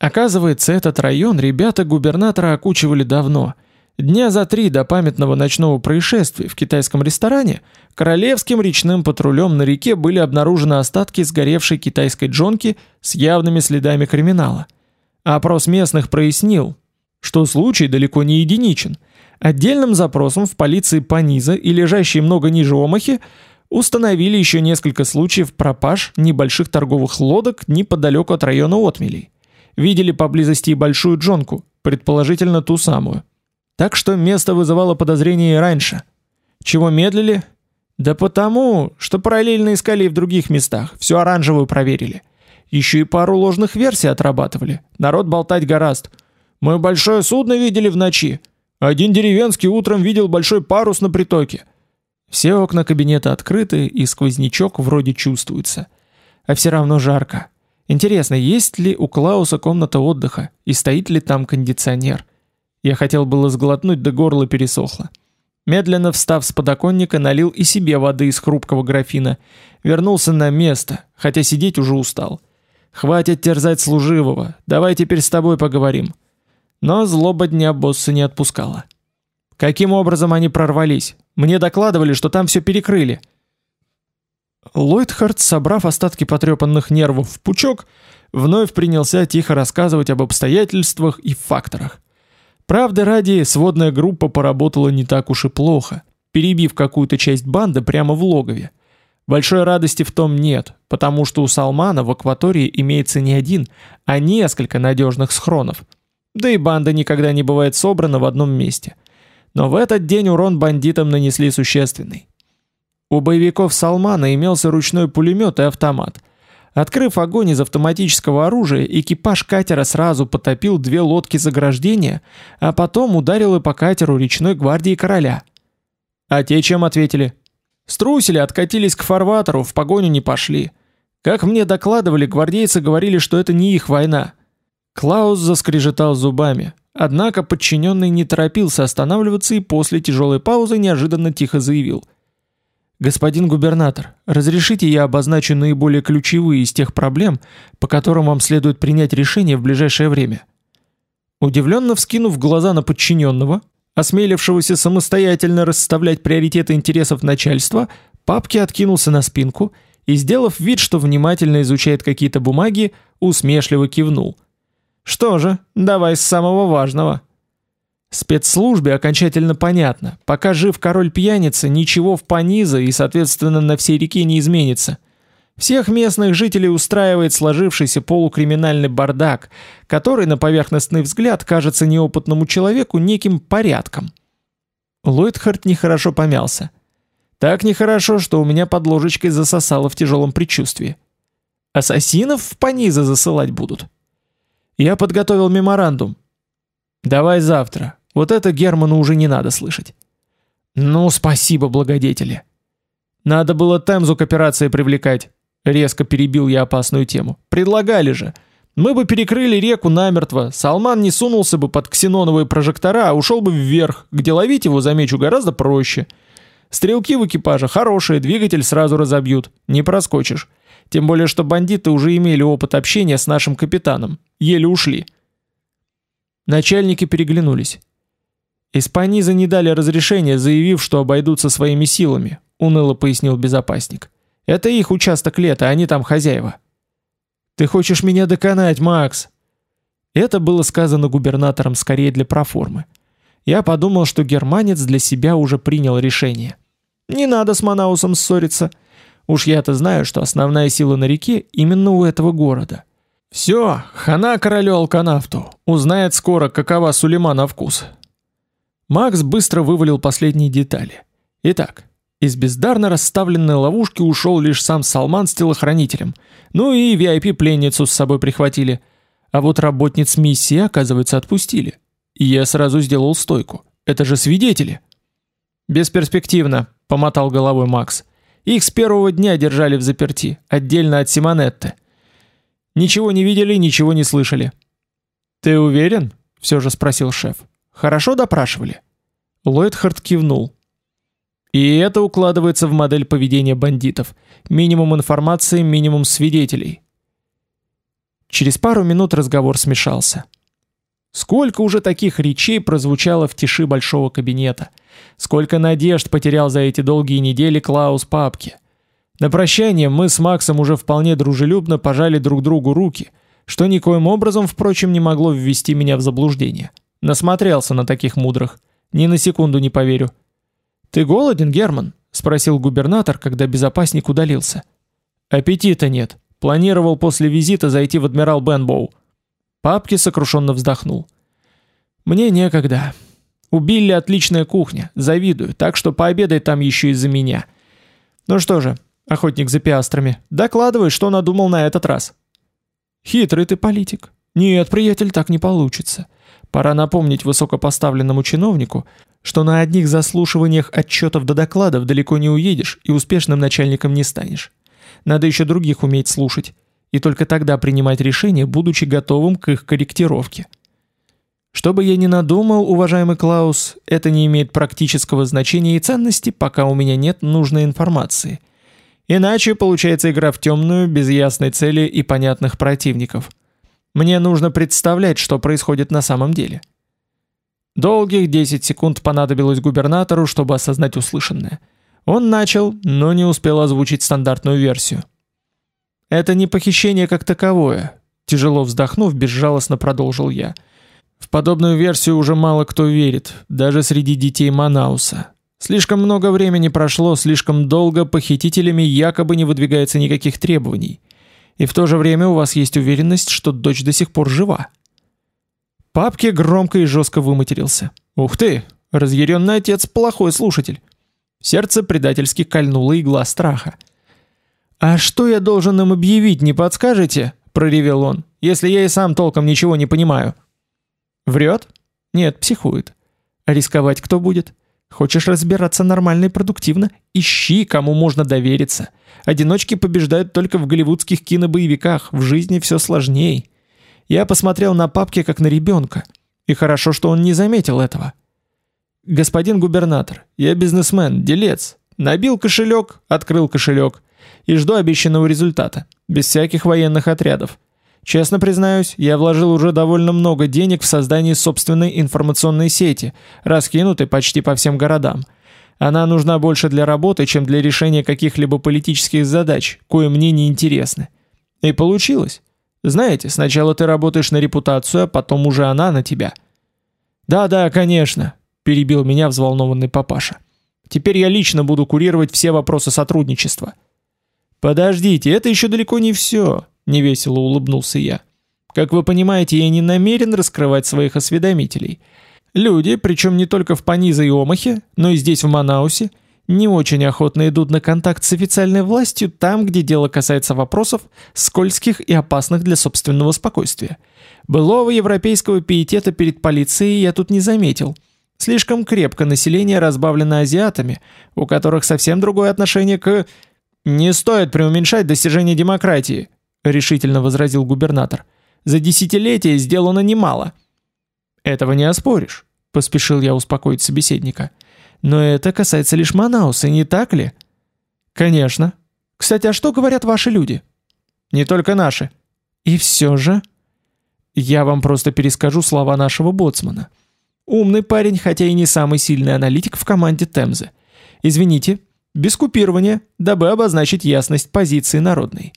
A: Оказывается, этот район ребята губернатора окучивали давно. Дня за три до памятного ночного происшествия в китайском ресторане королевским речным патрулем на реке были обнаружены остатки сгоревшей китайской джонки с явными следами криминала. Опрос местных прояснил, что случай далеко не единичен. Отдельным запросом в полиции Паниза и лежащие много ниже Омахи установили еще несколько случаев пропаж небольших торговых лодок неподалеку от района Отмелей. Видели поблизости и большую джонку, предположительно ту самую. Так что место вызывало подозрения и раньше. Чего медлили? Да потому, что параллельно искали и в других местах, всю оранжевую проверили. Еще и пару ложных версий отрабатывали. Народ болтать гораст. Мы большое судно видели в ночи. Один деревенский утром видел большой парус на притоке. Все окна кабинета открыты, и сквознячок вроде чувствуется. А все равно жарко. Интересно, есть ли у Клауса комната отдыха, и стоит ли там кондиционер? Я хотел было сглотнуть, да горло пересохло. Медленно встав с подоконника, налил и себе воды из хрупкого графина. Вернулся на место, хотя сидеть уже устал. «Хватит терзать служивого, давай теперь с тобой поговорим». Но злоба дня босса не отпускала. Каким образом они прорвались? Мне докладывали, что там все перекрыли. Ллойдхард, собрав остатки потрепанных нервов в пучок, вновь принялся тихо рассказывать об обстоятельствах и факторах. Правда ради, сводная группа поработала не так уж и плохо, перебив какую-то часть банды прямо в логове. Большой радости в том нет, потому что у Салмана в акватории имеется не один, а несколько надежных схронов – да и банда никогда не бывает собрана в одном месте. Но в этот день урон бандитам нанесли существенный. У боевиков Салмана имелся ручной пулемет и автомат. Открыв огонь из автоматического оружия, экипаж катера сразу потопил две лодки заграждения, а потом ударил и по катеру речной гвардии короля. А те чем ответили? Струсили, откатились к фарватеру, в погоню не пошли. Как мне докладывали, гвардейцы говорили, что это не их война – Клаус заскрежетал зубами, однако подчиненный не торопился останавливаться и после тяжелой паузы неожиданно тихо заявил. «Господин губернатор, разрешите я обозначу наиболее ключевые из тех проблем, по которым вам следует принять решение в ближайшее время?» Удивленно вскинув глаза на подчиненного, осмелившегося самостоятельно расставлять приоритеты интересов начальства, папки откинулся на спинку и, сделав вид, что внимательно изучает какие-то бумаги, усмешливо кивнул – что же, давай с самого важного. Спецслужбе окончательно понятно. Пока жив король-пьяница, ничего в Паниза и, соответственно, на всей реке не изменится. Всех местных жителей устраивает сложившийся полукриминальный бардак, который на поверхностный взгляд кажется неопытному человеку неким порядком. Ллойдхард нехорошо помялся. Так нехорошо, что у меня под ложечкой засосало в тяжелом предчувствии. Ассасинов в Паниза засылать будут. Я подготовил меморандум. Давай завтра. Вот это Герману уже не надо слышать. Ну, спасибо, благодетели. Надо было Темзу к операции привлекать. Резко перебил я опасную тему. Предлагали же. Мы бы перекрыли реку намертво, Салман не сунулся бы под ксеноновые прожектора, а ушел бы вверх, где ловить его, замечу, гораздо проще. Стрелки в экипаже хорошие, двигатель сразу разобьют, не проскочишь. Тем более, что бандиты уже имели опыт общения с нашим капитаном. Еле ушли. Начальники переглянулись. Испанизы не дали разрешения, заявив, что обойдутся своими силами, уныло пояснил безопасник. Это их участок лета, они там хозяева. Ты хочешь меня доконать, Макс? Это было сказано губернатором скорее для проформы. Я подумал, что германец для себя уже принял решение. Не надо с Манаусом ссориться. Уж я-то знаю, что основная сила на реке именно у этого города. Все, хана королю Алканафту. Узнает скоро, какова Сулейма на вкус. Макс быстро вывалил последние детали. Итак, из бездарно расставленной ловушки ушел лишь сам Салман с телохранителем. Ну и VIP-пленницу с собой прихватили. А вот работниц миссии, оказывается, отпустили. И я сразу сделал стойку. Это же свидетели. Бесперспективно, помотал головой Макс. Их с первого дня держали в заперти, отдельно от Симонетты. Ничего не видели, ничего не слышали. Ты уверен? все же спросил шеф. Хорошо допрашивали. Ллойдхард кивнул. И это укладывается в модель поведения бандитов. Минимум информации, минимум свидетелей. Через пару минут разговор смешался. Сколько уже таких речей прозвучало в тиши большого кабинета. Сколько надежд потерял за эти долгие недели Клаус Папки. На прощание мы с Максом уже вполне дружелюбно пожали друг другу руки, что никоим образом, впрочем, не могло ввести меня в заблуждение. Насмотрелся на таких мудрых. Ни на секунду не поверю. «Ты голоден, Герман?» — спросил губернатор, когда безопасник удалился. «Аппетита нет. Планировал после визита зайти в адмирал Бенбоу». Папки сокрушенно вздохнул. «Мне некогда. У Билли отличная кухня, завидую, так что пообедай там еще из-за меня. Ну что же, охотник за пиастрами, докладывай, что надумал на этот раз». «Хитрый ты политик. Нет, приятель, так не получится. Пора напомнить высокопоставленному чиновнику, что на одних заслушиваниях отчетов до докладов далеко не уедешь и успешным начальником не станешь. Надо еще других уметь слушать, и только тогда принимать решения, будучи готовым к их корректировке. Что бы я ни надумал, уважаемый Клаус, это не имеет практического значения и ценности, пока у меня нет нужной информации. Иначе получается игра в темную, без ясной цели и понятных противников. Мне нужно представлять, что происходит на самом деле. Долгих 10 секунд понадобилось губернатору, чтобы осознать услышанное. Он начал, но не успел озвучить стандартную версию. «Это не похищение как таковое», — тяжело вздохнув, безжалостно продолжил я. «В подобную версию уже мало кто верит, даже среди детей Манауса. Слишком много времени прошло, слишком долго похитителями якобы не выдвигается никаких требований. И в то же время у вас есть уверенность, что дочь до сих пор жива». Папке громко и жестко выматерился. «Ух ты! Разъяренный отец – плохой слушатель!» Сердце предательски кольнуло игла страха. «А что я должен им объявить, не подскажете?» – проревел он. «Если я и сам толком ничего не понимаю». «Врет?» «Нет, психует». «А рисковать кто будет?» «Хочешь разбираться нормально и продуктивно? Ищи, кому можно довериться. Одиночки побеждают только в голливудских кинобоевиках, в жизни все сложнее». Я посмотрел на папки как на ребенка. И хорошо, что он не заметил этого. «Господин губернатор, я бизнесмен, делец. Набил кошелек, открыл кошелек. И жду обещанного результата. Без всяких военных отрядов. Честно признаюсь, я вложил уже довольно много денег в создание собственной информационной сети, раскинутой почти по всем городам. Она нужна больше для работы, чем для решения каких-либо политических задач, кое мне не интересны. И получилось. Знаете, сначала ты работаешь на репутацию, а потом уже она на тебя. Да-да, конечно, перебил меня взволнованный папаша. Теперь я лично буду курировать все вопросы сотрудничества. Подождите, это еще далеко не все, невесело улыбнулся я. Как вы понимаете, я не намерен раскрывать своих осведомителей. Люди, причем не только в Паниза и Омахе, но и здесь в Манаусе, не очень охотно идут на контакт с официальной властью там, где дело касается вопросов, скользких и опасных для собственного спокойствия. Былого европейского пиетета перед полицией я тут не заметил. Слишком крепко население разбавлено азиатами, у которых совсем другое отношение к... «Не стоит преуменьшать достижения демократии», — решительно возразил губернатор. «За десятилетия сделано немало». «Этого не оспоришь», — поспешил я успокоить собеседника. «Я но это касается лишь Манауса, не так ли? Конечно. Кстати, а что говорят ваши люди? Не только наши. И все же... Я вам просто перескажу слова нашего боцмана. Умный парень, хотя и не самый сильный аналитик в команде Темзы. Извините, без купирования, дабы обозначить ясность позиции народной.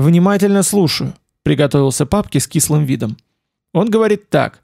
A: Внимательно слушаю, приготовился папки с кислым видом. Он говорит так.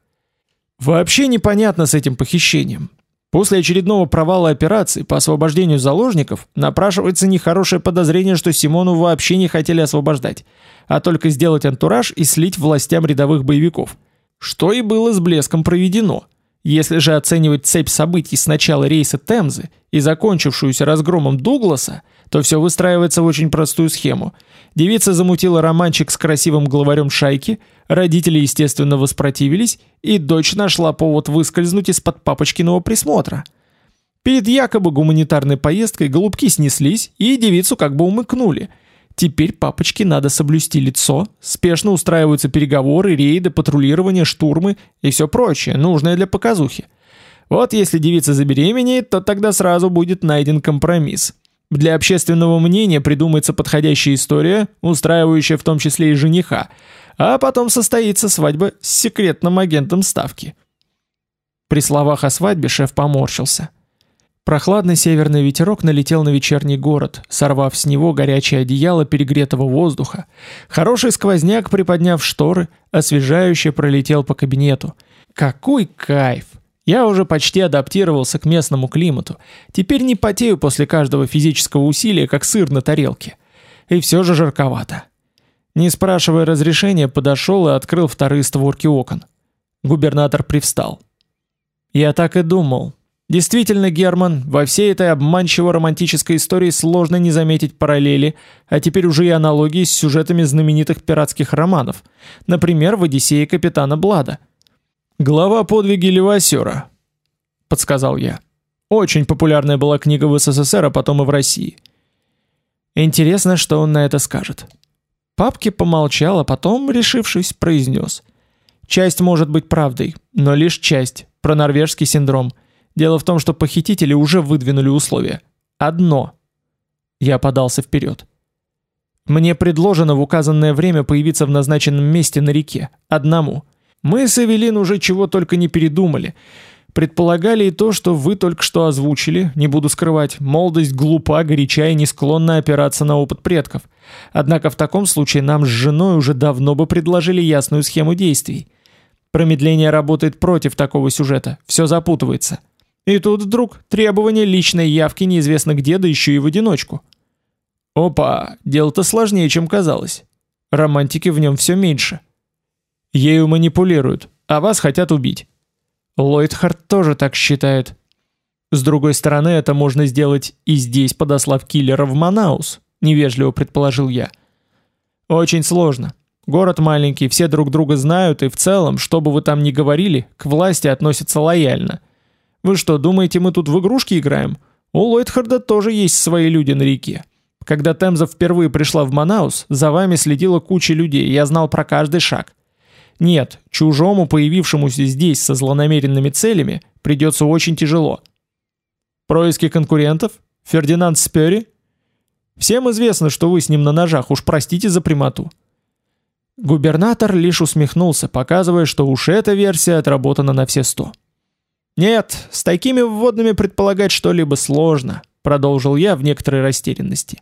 A: Вообще непонятно с этим похищением. После очередного провала операции по освобождению заложников напрашивается нехорошее подозрение, что Симону вообще не хотели освобождать, а только сделать антураж и слить властям рядовых боевиков. Что и было с блеском проведено. Если же оценивать цепь событий с начала рейса Темзы и закончившуюся разгромом Дугласа, то все выстраивается в очень простую схему. Девица замутила романчик с красивым главарем шайки, Родители, естественно, воспротивились, и дочь нашла повод выскользнуть из-под папочкиного присмотра. Перед якобы гуманитарной поездкой голубки снеслись и девицу как бы умыкнули. Теперь папочке надо соблюсти лицо, спешно устраиваются переговоры, рейды, патрулирование, штурмы и все прочее, нужное для показухи. Вот если девица забеременеет, то тогда сразу будет найден компромисс. Для общественного мнения придумается подходящая история, устраивающая в том числе и жениха, а потом состоится свадьба с секретным агентом ставки. При словах о свадьбе шеф поморщился. Прохладный северный ветерок налетел на вечерний город, сорвав с него горячее одеяло перегретого воздуха. Хороший сквозняк, приподняв шторы, освежающе пролетел по кабинету. Какой кайф! Я уже почти адаптировался к местному климату. Теперь не потею после каждого физического усилия, как сыр на тарелке. И все же жарковато. Не спрашивая разрешения, подошел и открыл вторые створки окон. Губернатор привстал. «Я так и думал», Действительно, Герман, во всей этой обманчиво-романтической истории сложно не заметить параллели, а теперь уже и аналогии с сюжетами знаменитых пиратских романов, например, в «Одиссее капитана Блада». «Глава подвиги Левасера», — подсказал я. Очень популярная была книга в СССР, а потом и в России. Интересно, что он на это скажет. Папки помолчал, а потом, решившись, произнес. Часть может быть правдой, но лишь часть, про норвежский синдром — Дело в том, что похитители уже выдвинули условия. Одно. Я подался вперед. Мне предложено в указанное время появиться в назначенном месте на реке. Одному. Мы с Эвелин уже чего только не передумали. Предполагали и то, что вы только что озвучили, не буду скрывать, молодость глупа, горяча и не склонна опираться на опыт предков. Однако в таком случае нам с женой уже давно бы предложили ясную схему действий. Промедление работает против такого сюжета, все запутывается. И тут вдруг требование личной явки неизвестно где, да еще и в одиночку. Опа, дело-то сложнее, чем казалось. Романтики в нем все меньше. Ею манипулируют, а вас хотят убить. Ллойдхарт тоже так считает. С другой стороны, это можно сделать и здесь, подослав киллера в Манаус, невежливо предположил я. Очень сложно. Город маленький, все друг друга знают, и в целом, что бы вы там ни говорили, к власти относятся лояльно – вы что, думаете, мы тут в игрушки играем? У Ллойдхарда тоже есть свои люди на реке. Когда Темза впервые пришла в Манаус, за вами следила куча людей, я знал про каждый шаг. Нет, чужому, появившемуся здесь со злонамеренными целями, придется очень тяжело. Происки конкурентов? Фердинанд Спёри? Всем известно, что вы с ним на ножах, уж простите за прямоту. Губернатор лишь усмехнулся, показывая, что уж эта версия отработана на все сто. «Нет, с такими вводными предполагать что-либо сложно», продолжил я в некоторой растерянности.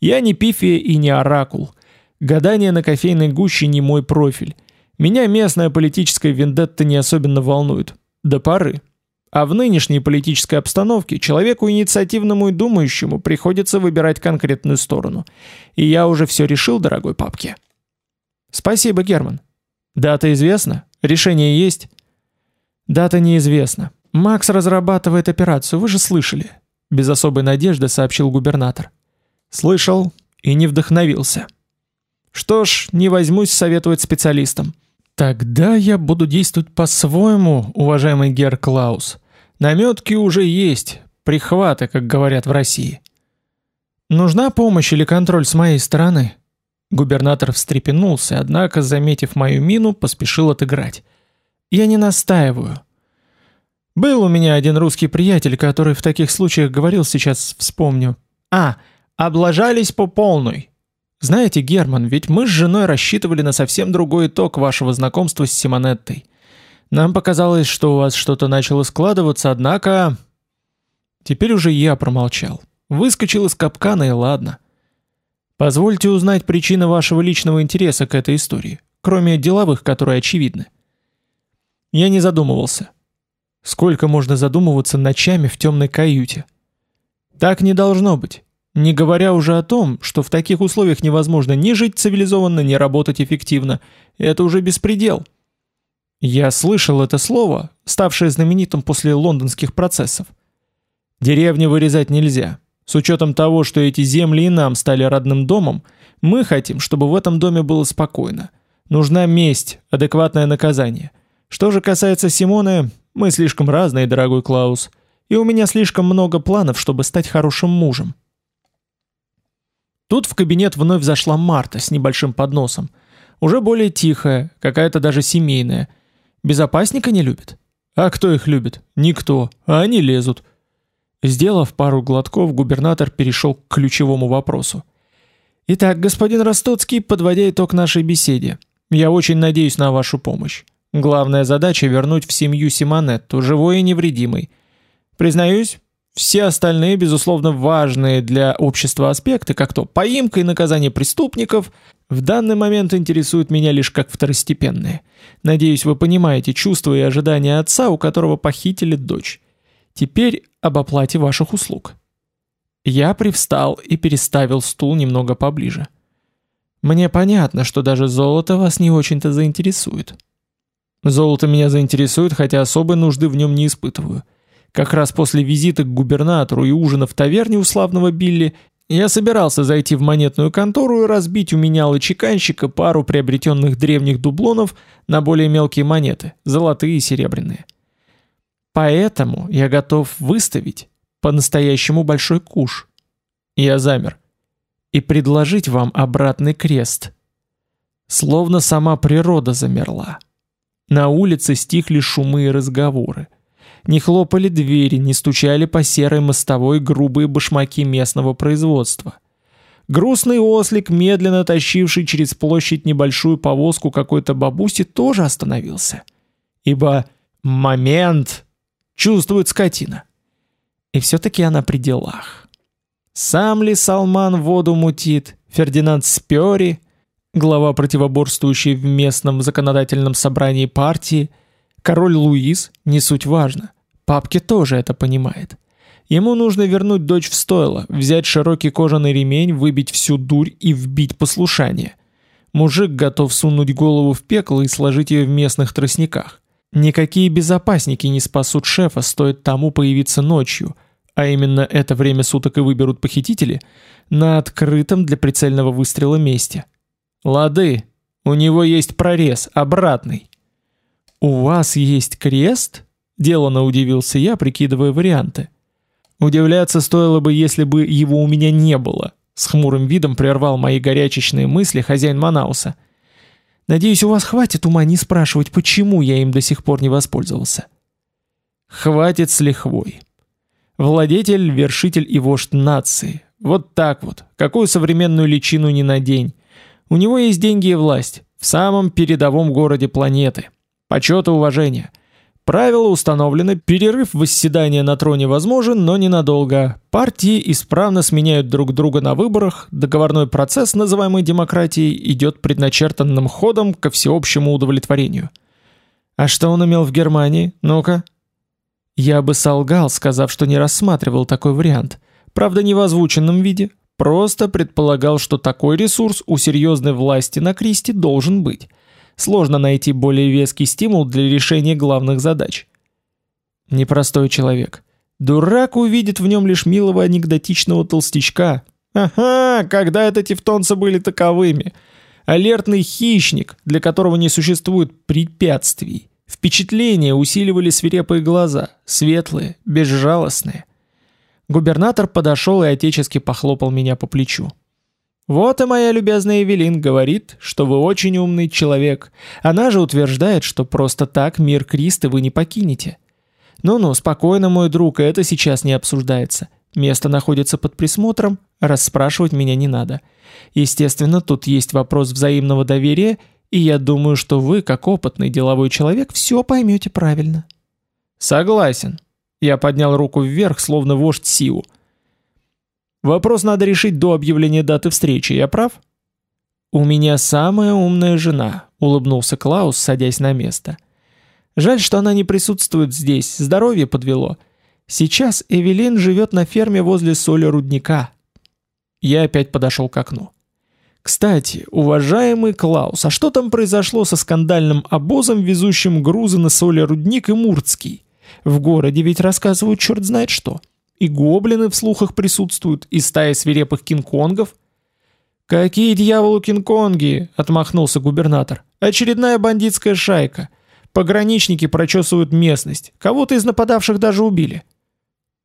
A: «Я не пифия и не оракул. Гадание на кофейной гуще не мой профиль. Меня местная политическая вендетта не особенно волнует. До поры. А в нынешней политической обстановке человеку инициативному и думающему приходится выбирать конкретную сторону. И я уже все решил, дорогой папке». «Спасибо, Герман. Дата известна? Решение есть?» Дата неизвестна. Макс разрабатывает операцию, вы же слышали. Без особой надежды сообщил губернатор. Слышал и не вдохновился. Что ж, не возьмусь советовать специалистам. Тогда я буду действовать по-своему, уважаемый Гер Клаус. Наметки уже есть, прихваты, как говорят в России. Нужна помощь или контроль с моей стороны? Губернатор встрепенулся, однако, заметив мою мину, поспешил отыграть. Я не настаиваю. Был у меня один русский приятель, который в таких случаях говорил, сейчас вспомню. А, облажались по полной. Знаете, Герман, ведь мы с женой рассчитывали на совсем другой итог вашего знакомства с Симонеттой. Нам показалось, что у вас что-то начало складываться, однако... Теперь уже я промолчал. Выскочил из капкана и ладно. Позвольте узнать причины вашего личного интереса к этой истории, кроме деловых, которые очевидны. Я не задумывался. Сколько можно задумываться ночами в темной каюте? Так не должно быть. Не говоря уже о том, что в таких условиях невозможно ни жить цивилизованно, ни работать эффективно. Это уже беспредел. Я слышал это слово, ставшее знаменитым после лондонских процессов. Деревни вырезать нельзя. С учетом того, что эти земли и нам стали родным домом, мы хотим, чтобы в этом доме было спокойно. Нужна месть, адекватное наказание – что же касается Симоны, мы слишком разные, дорогой Клаус, и у меня слишком много планов, чтобы стать хорошим мужем. Тут в кабинет вновь зашла Марта с небольшим подносом. Уже более тихая, какая-то даже семейная. Безопасника не любит. А кто их любит? Никто. А они лезут. Сделав пару глотков, губернатор перешел к ключевому вопросу. Итак, господин Ростоцкий, подводя итог нашей беседе, я очень надеюсь на вашу помощь. Главная задача вернуть в семью Симонетту, живой и невредимой. Признаюсь, все остальные, безусловно, важные для общества аспекты, как то поимка и наказание преступников, в данный момент интересуют меня лишь как второстепенные. Надеюсь, вы понимаете чувства и ожидания отца, у которого похитили дочь. Теперь об оплате ваших услуг. Я привстал и переставил стул немного поближе. Мне понятно, что даже золото вас не очень-то заинтересует. Золото меня заинтересует, хотя особой нужды в нем не испытываю. Как раз после визита к губернатору и ужина в таверне у славного Билли я собирался зайти в монетную контору и разбить у меняла чеканщика пару приобретенных древних дублонов на более мелкие монеты, золотые и серебряные. Поэтому я готов выставить по-настоящему большой куш. Я замер. И предложить вам обратный крест. Словно сама природа замерла. На улице стихли шумы и разговоры. Не хлопали двери, не стучали по серой мостовой грубые башмаки местного производства. Грустный ослик, медленно тащивший через площадь небольшую повозку какой-то бабуси, тоже остановился. Ибо момент чувствует скотина. И все-таки она при делах. Сам ли Салман воду мутит, Фердинанд Спёри, глава противоборствующей в местном законодательном собрании партии, король Луис, не суть важно. Папке тоже это понимает. Ему нужно вернуть дочь в стойло, взять широкий кожаный ремень, выбить всю дурь и вбить послушание. Мужик готов сунуть голову в пекло и сложить ее в местных тростниках. Никакие безопасники не спасут шефа, стоит тому появиться ночью, а именно это время суток и выберут похитители, на открытом для прицельного выстрела месте. Лады, у него есть прорез, обратный. «У вас есть крест?» – делано удивился я, прикидывая варианты. Удивляться стоило бы, если бы его у меня не было. С хмурым видом прервал мои горячечные мысли хозяин Манауса. Надеюсь, у вас хватит ума не спрашивать, почему я им до сих пор не воспользовался. Хватит с лихвой. Владетель, вершитель и вождь нации. Вот так вот. Какую современную личину не надень. У него есть деньги и власть. В самом передовом городе планеты. Почет и уважение. Правила установлены, перерыв восседания на троне возможен, но ненадолго. Партии исправно сменяют друг друга на выборах, договорной процесс, называемый демократией, идет предначертанным ходом ко всеобщему удовлетворению. А что он имел в Германии? Ну-ка. Я бы солгал, сказав, что не рассматривал такой вариант. Правда, не в озвученном виде. Просто предполагал, что такой ресурс у серьезной власти на Кристи должен быть. Сложно найти более веский стимул для решения главных задач. Непростой человек. Дурак увидит в нем лишь милого анекдотичного толстячка. Ага, когда это тевтонцы были таковыми. Алертный хищник, для которого не существует препятствий. Впечатления усиливали свирепые глаза, светлые, безжалостные. Губернатор подошел и отечески похлопал меня по плечу. «Вот и моя любезная Эвелин говорит, что вы очень умный человек. Она же утверждает, что просто так мир Кристы вы не покинете. Ну-ну, спокойно, мой друг, это сейчас не обсуждается. Место находится под присмотром, расспрашивать меня не надо. Естественно, тут есть вопрос взаимного доверия и я думаю, что вы, как опытный деловой человек, все поймете правильно». «Согласен». Я поднял руку вверх, словно вождь Сиу. «Вопрос надо решить до объявления даты встречи, я прав?» «У меня самая умная жена», — улыбнулся Клаус, садясь на место. «Жаль, что она не присутствует здесь, здоровье подвело. Сейчас Эвелин живет на ферме возле соли рудника». Я опять подошел к окну. Кстати, уважаемый Клаус, а что там произошло со скандальным обозом, везущим грузы на соли-рудник и Мурцкий? В городе ведь рассказывают черт знает что. И гоблины в слухах присутствуют, и стая свирепых кинг-конгов. «Какие дьяволу кинг-конги?» — отмахнулся губернатор. «Очередная бандитская шайка. Пограничники прочесывают местность. Кого-то из нападавших даже убили».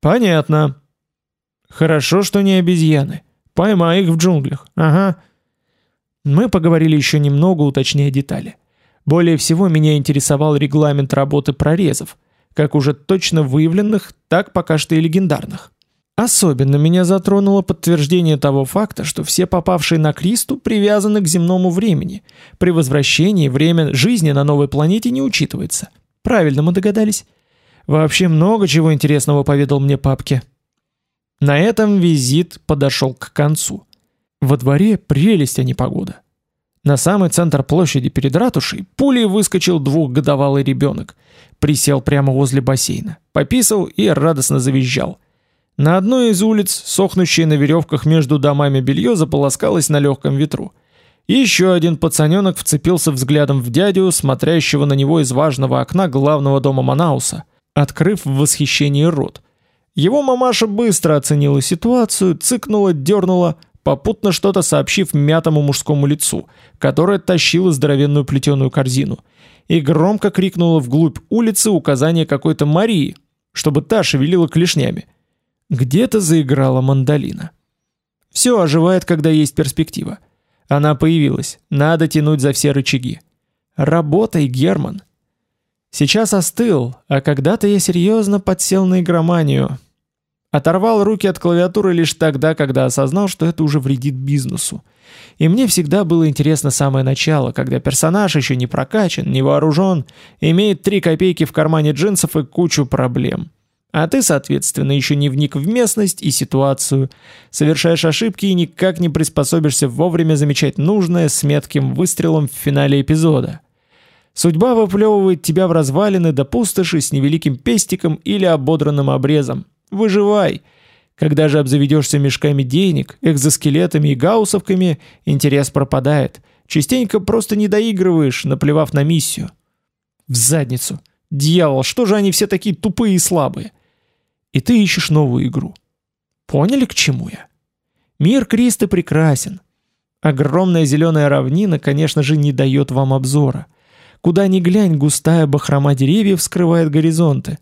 A: «Понятно». «Хорошо, что не обезьяны. Поймай их в джунглях. Ага». Мы поговорили еще немного, уточняя детали. Более всего меня интересовал регламент работы прорезов. Как уже точно выявленных, так пока что и легендарных. Особенно меня затронуло подтверждение того факта, что все попавшие на Кристу привязаны к земному времени. При возвращении время жизни на новой планете не учитывается. Правильно мы догадались. Вообще много чего интересного поведал мне папке. На этом визит подошел к концу. Во дворе прелесть, а не погода. На самый центр площади перед ратушей пулей выскочил двухгодовалый ребенок. Присел прямо возле бассейна, пописал и радостно завизжал. На одной из улиц, сохнущее на веревках между домами белье заполоскалось на легком ветру. Еще один пацаненок вцепился взглядом в дядю, смотрящего на него из важного окна главного дома Манауса, открыв в восхищении рот. Его мамаша быстро оценила ситуацию, цыкнула, дернула, попутно что-то сообщив мятому мужскому лицу, которое тащило здоровенную плетеную корзину, и громко крикнула вглубь улицы указание какой-то Марии, чтобы та шевелила клешнями. Где-то заиграла мандолина. Все оживает, когда есть перспектива. Она появилась, надо тянуть за все рычаги. Работай, Герман. Сейчас остыл, а когда-то я серьезно подсел на игроманию, Оторвал руки от клавиатуры лишь тогда, когда осознал, что это уже вредит бизнесу. И мне всегда было интересно самое начало, когда персонаж еще не прокачан, не вооружен, имеет три копейки в кармане джинсов и кучу проблем. А ты, соответственно, еще не вник в местность и ситуацию, совершаешь ошибки и никак не приспособишься вовремя замечать нужное с метким выстрелом в финале эпизода. Судьба выплевывает тебя в развалины до пустоши с невеликим пестиком или ободранным обрезом. Выживай. Когда же обзаведешься мешками денег, экзоскелетами и гауссовками, интерес пропадает. Частенько просто не доигрываешь, наплевав на миссию. В задницу. Дьявол, что же они все такие тупые и слабые? И ты ищешь новую игру. Поняли, к чему я? Мир Криста прекрасен. Огромная зеленая равнина, конечно же, не дает вам обзора. Куда ни глянь, густая бахрома деревьев скрывает горизонты.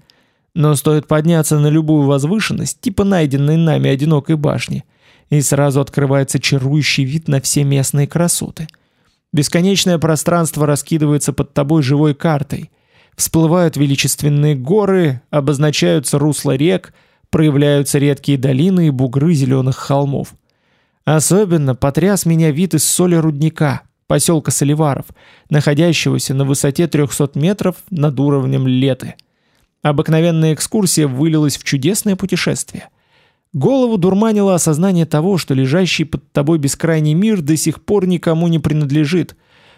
A: Но стоит подняться на любую возвышенность, типа найденной нами одинокой башни, и сразу открывается чарующий вид на все местные красоты. Бесконечное пространство раскидывается под тобой живой картой. Всплывают величественные горы, обозначаются русла рек, проявляются редкие долины и бугры зеленых холмов. Особенно потряс меня вид из соли рудника, поселка Соливаров, находящегося на высоте 300 метров над уровнем Леты. Обыкновенная экскурсия вылилась в чудесное путешествие. Голову дурманило осознание того, что лежащий под тобой бескрайний мир до сих пор никому не принадлежит.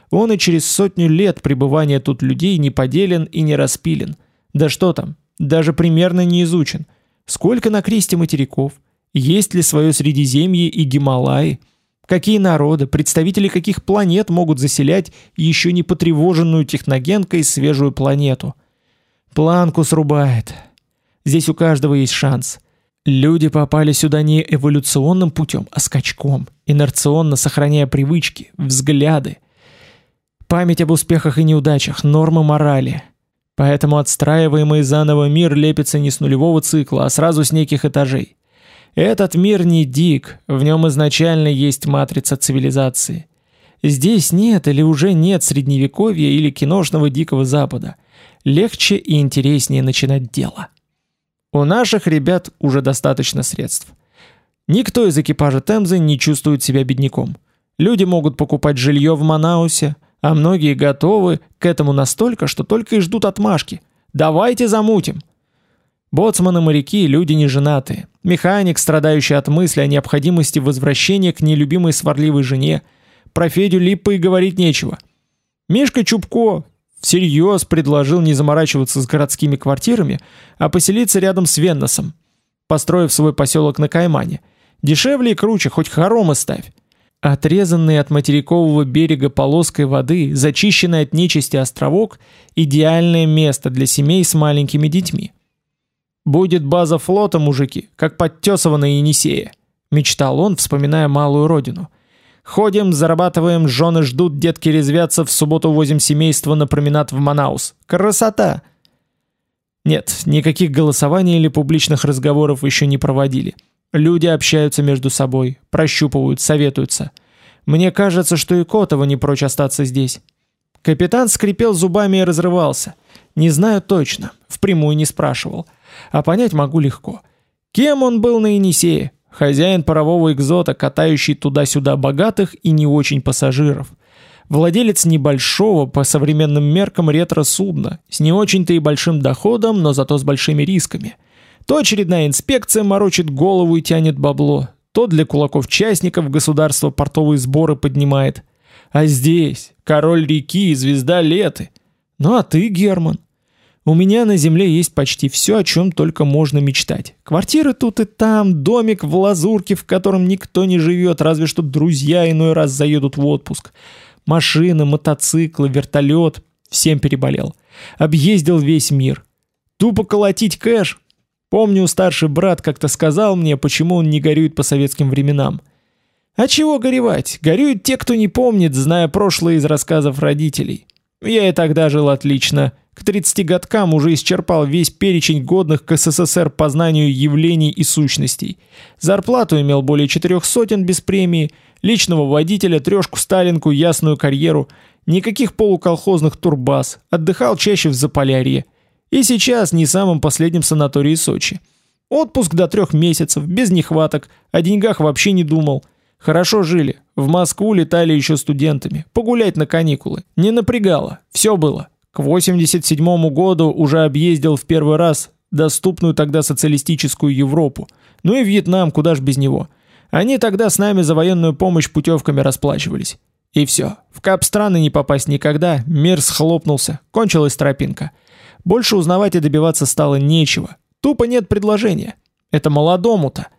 A: Он и через сотню лет пребывания тут людей не поделен и не распилен. Да что там, даже примерно не изучен. Сколько на кресте материков? Есть ли свое Средиземье и Гималаи? Какие народы, представители каких планет могут заселять еще не потревоженную техногенкой свежую планету – Планку срубает. Здесь у каждого есть шанс. Люди попали сюда не эволюционным путем, а скачком, инерционно сохраняя привычки, взгляды. Память об успехах и неудачах, нормы морали. Поэтому отстраиваемый заново мир лепится не с нулевого цикла, а сразу с неких этажей. Этот мир не дик, в нем изначально есть матрица цивилизации. Здесь нет или уже нет средневековья или киношного Дикого Запада – легче и интереснее начинать дело. У наших ребят уже достаточно средств. Никто из экипажа Темзы не чувствует себя бедняком. Люди могут покупать жилье в Манаусе, а многие готовы к этому настолько, что только и ждут отмашки. Давайте замутим. Боцманы-моряки – люди неженатые. Механик, страдающий от мысли о необходимости возвращения к нелюбимой сварливой жене. Про Федю Липпа и говорить нечего. Мишка Чубко, всерьез предложил не заморачиваться с городскими квартирами, а поселиться рядом с Венносом, построив свой поселок на Каймане. Дешевле и круче, хоть хоромы ставь. Отрезанный от материкового берега полоской воды, зачищенный от нечисти островок – идеальное место для семей с маленькими детьми. «Будет база флота, мужики, как подтесово на Енисее», – мечтал он, вспоминая малую родину – Ходим, зарабатываем, жены ждут, детки резвятся, в субботу возим семейство на променад в Манаус. Красота! Нет, никаких голосований или публичных разговоров еще не проводили. Люди общаются между собой, прощупывают, советуются. Мне кажется, что и Котова не прочь остаться здесь. Капитан скрипел зубами и разрывался. Не знаю точно, впрямую не спрашивал. А понять могу легко. Кем он был на Енисее? Хозяин парового экзота, катающий туда-сюда богатых и не очень пассажиров. Владелец небольшого по современным меркам ретро-судна, с не очень-то и большим доходом, но зато с большими рисками. То очередная инспекция морочит голову и тянет бабло, то для кулаков-частников государство портовые сборы поднимает. А здесь король реки и звезда леты. Ну а ты, Герман? У меня на земле есть почти все, о чем только можно мечтать. Квартиры тут и там, домик в лазурке, в котором никто не живет, разве что друзья иной раз заедут в отпуск. Машины, мотоциклы, вертолет. Всем переболел. Объездил весь мир. Тупо колотить кэш. Помню, старший брат как-то сказал мне, почему он не горюет по советским временам. А чего горевать? Горюют те, кто не помнит, зная прошлое из рассказов родителей. Я и тогда жил отлично. К 30 годкам уже исчерпал весь перечень годных к СССР по знанию явлений и сущностей. Зарплату имел более четырех сотен без премии, личного водителя, трешку-сталинку, ясную карьеру, никаких полуколхозных турбаз, отдыхал чаще в Заполярье. И сейчас не самым последним санатории Сочи. Отпуск до трех месяцев, без нехваток, о деньгах вообще не думал – Хорошо жили. В Москву летали еще студентами. Погулять на каникулы. Не напрягало. Все было. К 87 году уже объездил в первый раз доступную тогда социалистическую Европу. Ну и Вьетнам, куда ж без него. Они тогда с нами за военную помощь путевками расплачивались. И все. В кап-страны не попасть никогда, мир схлопнулся, кончилась тропинка. Больше узнавать и добиваться стало нечего. Тупо нет предложения. Это молодому-то.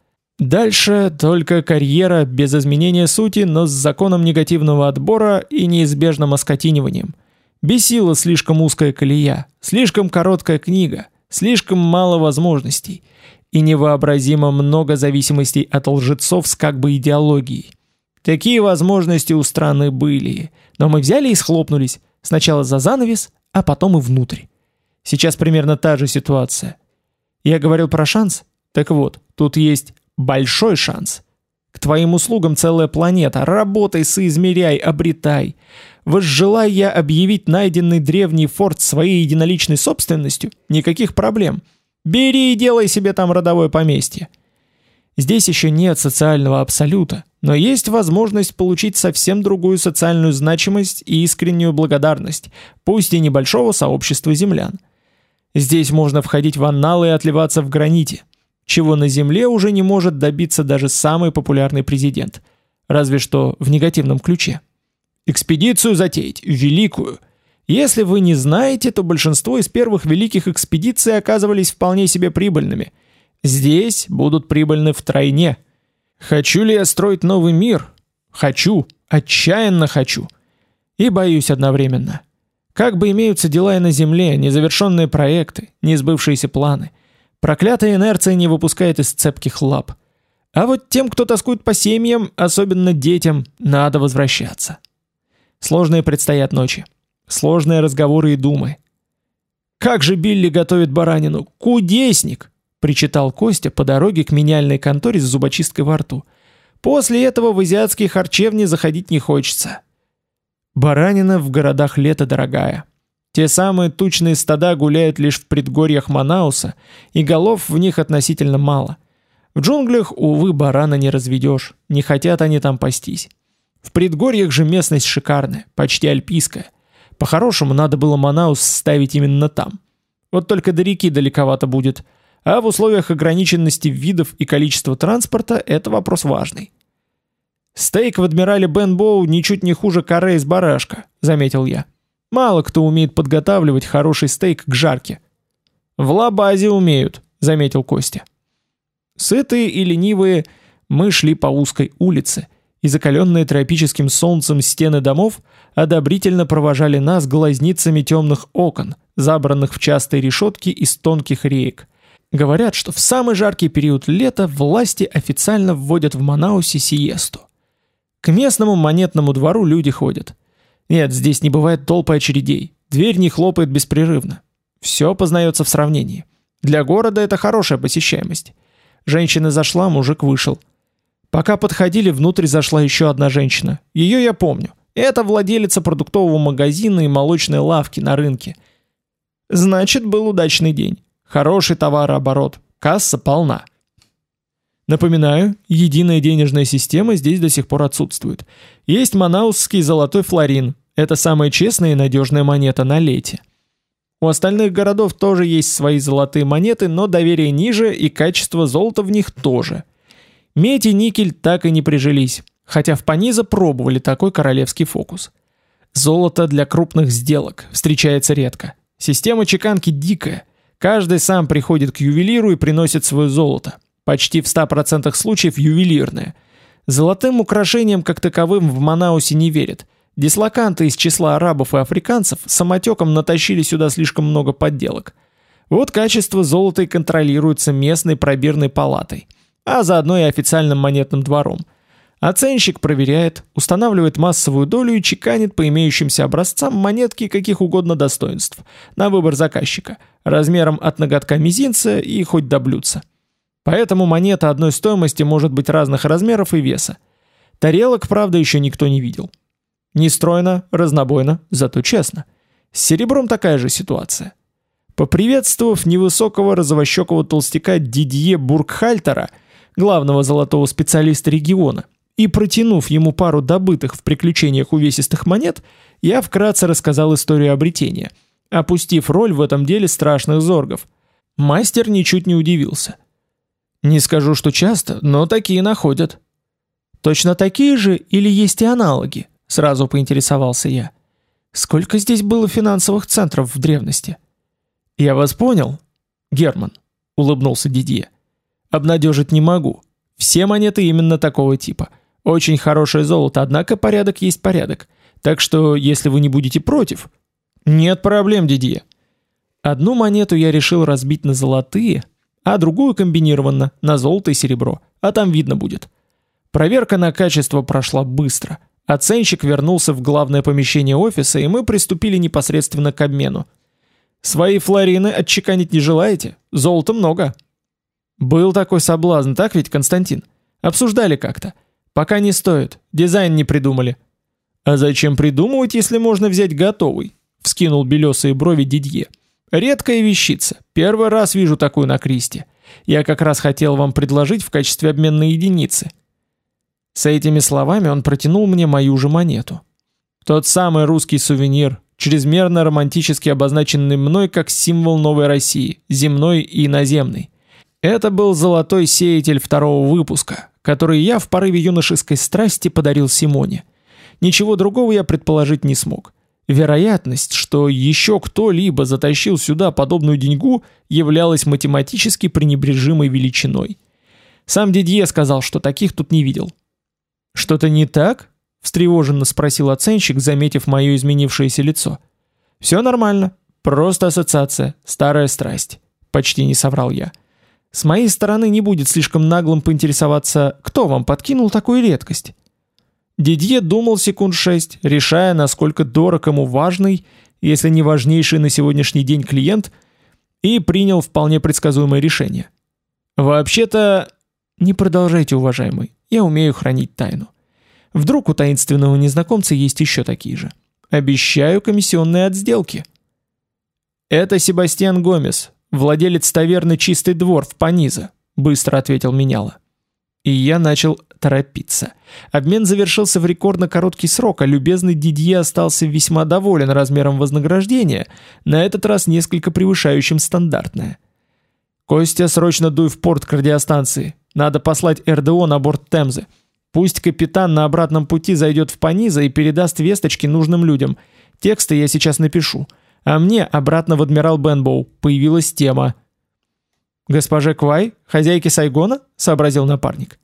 A: Дальше только карьера без изменения сути, но с законом негативного отбора и неизбежным оскотиниванием. Бесила слишком узкая колея, слишком короткая книга, слишком мало возможностей и невообразимо много зависимостей от лжецов с как бы идеологией. Такие возможности у страны были, но мы взяли и схлопнулись, сначала за занавес, а потом и внутрь. Сейчас примерно та же ситуация. Я говорил про шанс? Так вот, тут есть Большой шанс. К твоим услугам целая планета. Работай, соизмеряй, обретай. Возжелай я объявить найденный древний форт своей единоличной собственностью, никаких проблем. Бери и делай себе там родовое поместье. Здесь еще нет социального абсолюта, но есть возможность получить совсем другую социальную значимость и искреннюю благодарность, пусть и небольшого сообщества землян. Здесь можно входить в анналы и отливаться в граните чего на Земле уже не может добиться даже самый популярный президент. Разве что в негативном ключе. Экспедицию затеять, великую. Если вы не знаете, то большинство из первых великих экспедиций оказывались вполне себе прибыльными. Здесь будут прибыльны втройне. Хочу ли я строить новый мир? Хочу, отчаянно хочу. И боюсь одновременно. Как бы имеются дела и на Земле, незавершенные проекты, несбывшиеся планы – Проклятая инерция не выпускает из цепких лап. А вот тем, кто тоскует по семьям, особенно детям, надо возвращаться. Сложные предстоят ночи. Сложные разговоры и думы. «Как же Билли готовит баранину! Кудесник!» — причитал Костя по дороге к меняльной конторе с зубочисткой во рту. «После этого в азиатские харчевни заходить не хочется». Баранина в городах лето дорогая. Те самые тучные стада гуляют лишь в предгорьях Манауса, и голов в них относительно мало. В джунглях, увы, барана не разведешь, не хотят они там пастись. В предгорьях же местность шикарная, почти альпийская. По-хорошему, надо было Манаус ставить именно там. Вот только до реки далековато будет. А в условиях ограниченности видов и количества транспорта это вопрос важный. «Стейк в адмирале Бенбоу ничуть не хуже каре из барашка», — заметил я. Мало кто умеет подготавливать хороший стейк к жарке. В лабазе умеют, заметил Костя. Сытые и ленивые мы шли по узкой улице, и закаленные тропическим солнцем стены домов одобрительно провожали нас глазницами темных окон, забранных в частые решетки из тонких реек. Говорят, что в самый жаркий период лета власти официально вводят в Манаусе сиесту. К местному монетному двору люди ходят – нет, здесь не бывает толпы очередей. Дверь не хлопает беспрерывно. Все познается в сравнении. Для города это хорошая посещаемость. Женщина зашла, мужик вышел. Пока подходили, внутрь зашла еще одна женщина. Ее я помню. Это владелица продуктового магазина и молочной лавки на рынке. Значит, был удачный день. Хороший товарооборот. Касса полна. Напоминаю, единая денежная система здесь до сих пор отсутствует. Есть манаусский золотой флорин. Это самая честная и надежная монета на лете. У остальных городов тоже есть свои золотые монеты, но доверие ниже и качество золота в них тоже. Медь и никель так и не прижились, хотя в Паниза пробовали такой королевский фокус. Золото для крупных сделок встречается редко. Система чеканки дикая. Каждый сам приходит к ювелиру и приносит свое золото. Почти в 100% случаев ювелирное. Золотым украшениям как таковым в Манаусе не верят – Дислоканты из числа арабов и африканцев самотеком натащили сюда слишком много подделок. Вот качество золота и контролируется местной пробирной палатой, а заодно и официальным монетным двором. Оценщик проверяет, устанавливает массовую долю и чеканит по имеющимся образцам монетки каких угодно достоинств, на выбор заказчика, размером от ноготка мизинца и хоть до блюдца. Поэтому монета одной стоимости может быть разных размеров и веса. Тарелок, правда, еще никто не видел. Не стройно, разнобойно, зато честно. С серебром такая же ситуация. Поприветствовав невысокого розовощекого толстяка Дидье Бургхальтера, главного золотого специалиста региона, и протянув ему пару добытых в приключениях увесистых монет, я вкратце рассказал историю обретения, опустив роль в этом деле страшных зоргов. Мастер ничуть не удивился. Не скажу, что часто, но такие находят. Точно такие же или есть и аналоги? Сразу поинтересовался я. Сколько здесь было финансовых центров в древности? Я вас понял, Герман, улыбнулся Дидье. Обнадежить не могу. Все монеты именно такого типа. Очень хорошее золото, однако порядок есть порядок. Так что, если вы не будете против... Нет проблем, Дидье. Одну монету я решил разбить на золотые, а другую комбинированно, на золото и серебро, а там видно будет. Проверка на качество прошла быстро. Оценщик вернулся в главное помещение офиса, и мы приступили непосредственно к обмену. «Свои флорины отчеканить не желаете? Золота много». «Был такой соблазн, так ведь, Константин? Обсуждали как-то. Пока не стоит, дизайн не придумали». «А зачем придумывать, если можно взять готовый?» — вскинул белесые брови Дидье. «Редкая вещица. Первый раз вижу такую на Кристе. Я как раз хотел вам предложить в качестве обменной единицы». С этими словами он протянул мне мою же монету. Тот самый русский сувенир, чрезмерно романтически обозначенный мной как символ новой России, земной и наземной. Это был золотой сеятель второго выпуска, который я в порыве юношеской страсти подарил Симоне. Ничего другого я предположить не смог. Вероятность, что еще кто-либо затащил сюда подобную деньгу, являлась математически пренебрежимой величиной. Сам Дидье сказал, что таких тут не видел. «Что-то не так?» — встревоженно спросил оценщик, заметив мое изменившееся лицо. «Все нормально. Просто ассоциация. Старая страсть». Почти не соврал я. «С моей стороны не будет слишком наглым поинтересоваться, кто вам подкинул такую редкость?» Дидье думал секунд шесть, решая, насколько дорог ему важный, если не важнейший на сегодняшний день клиент, и принял вполне предсказуемое решение. «Вообще-то...» «Не продолжайте, уважаемый. Я умею хранить тайну. Вдруг у таинственного незнакомца есть еще такие же. Обещаю комиссионные от сделки. Это Себастьян Гомес, владелец таверны «Чистый двор» в Паниза, быстро ответил меняла. И я начал торопиться. Обмен завершился в рекордно короткий срок, а любезный Дидье остался весьма доволен размером вознаграждения, на этот раз несколько превышающим стандартное. «Костя, срочно дуй в порт к радиостанции. Надо послать РДО на борт Темзы. Пусть капитан на обратном пути зайдет в Паниза и передаст весточки нужным людям. Тексты я сейчас напишу. А мне обратно в Адмирал Бенбоу появилась тема. «Госпоже Квай, хозяйки Сайгона?» — сообразил напарник.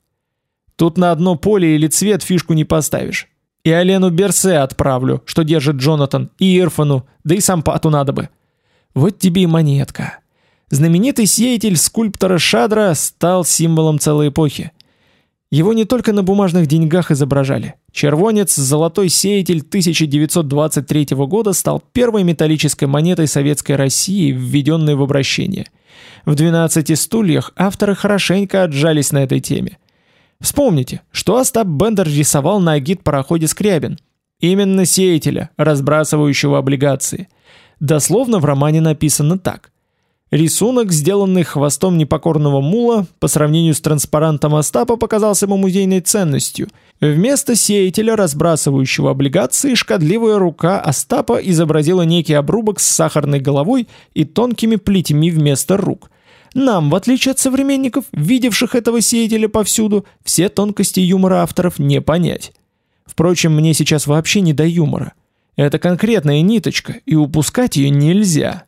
A: «Тут на одно поле или цвет фишку не поставишь. И Алену Берсе отправлю, что держит Джонатан, и Ирфану, да и Сампату надо бы. Вот тебе и монетка». Знаменитый сеятель скульптора Шадра стал символом целой эпохи. Его не только на бумажных деньгах изображали. Червонец «Золотой сеятель» 1923 года стал первой металлической монетой Советской России, введенной в обращение. В «12 стульях» авторы хорошенько отжались на этой теме. Вспомните, что Остап Бендер рисовал на агит-пароходе «Скрябин». Именно сеятеля, разбрасывающего облигации. Дословно в романе написано так. Рисунок, сделанный хвостом непокорного мула, по сравнению с транспарантом Остапа показался ему музейной ценностью. Вместо сеятеля, разбрасывающего облигации, шкодливая рука Остапа изобразила некий обрубок с сахарной головой и тонкими плетями вместо рук. Нам, в отличие от современников, видевших этого сеятеля повсюду, все тонкости юмора авторов не понять. Впрочем, мне сейчас вообще не до юмора. Это конкретная ниточка, и упускать ее нельзя.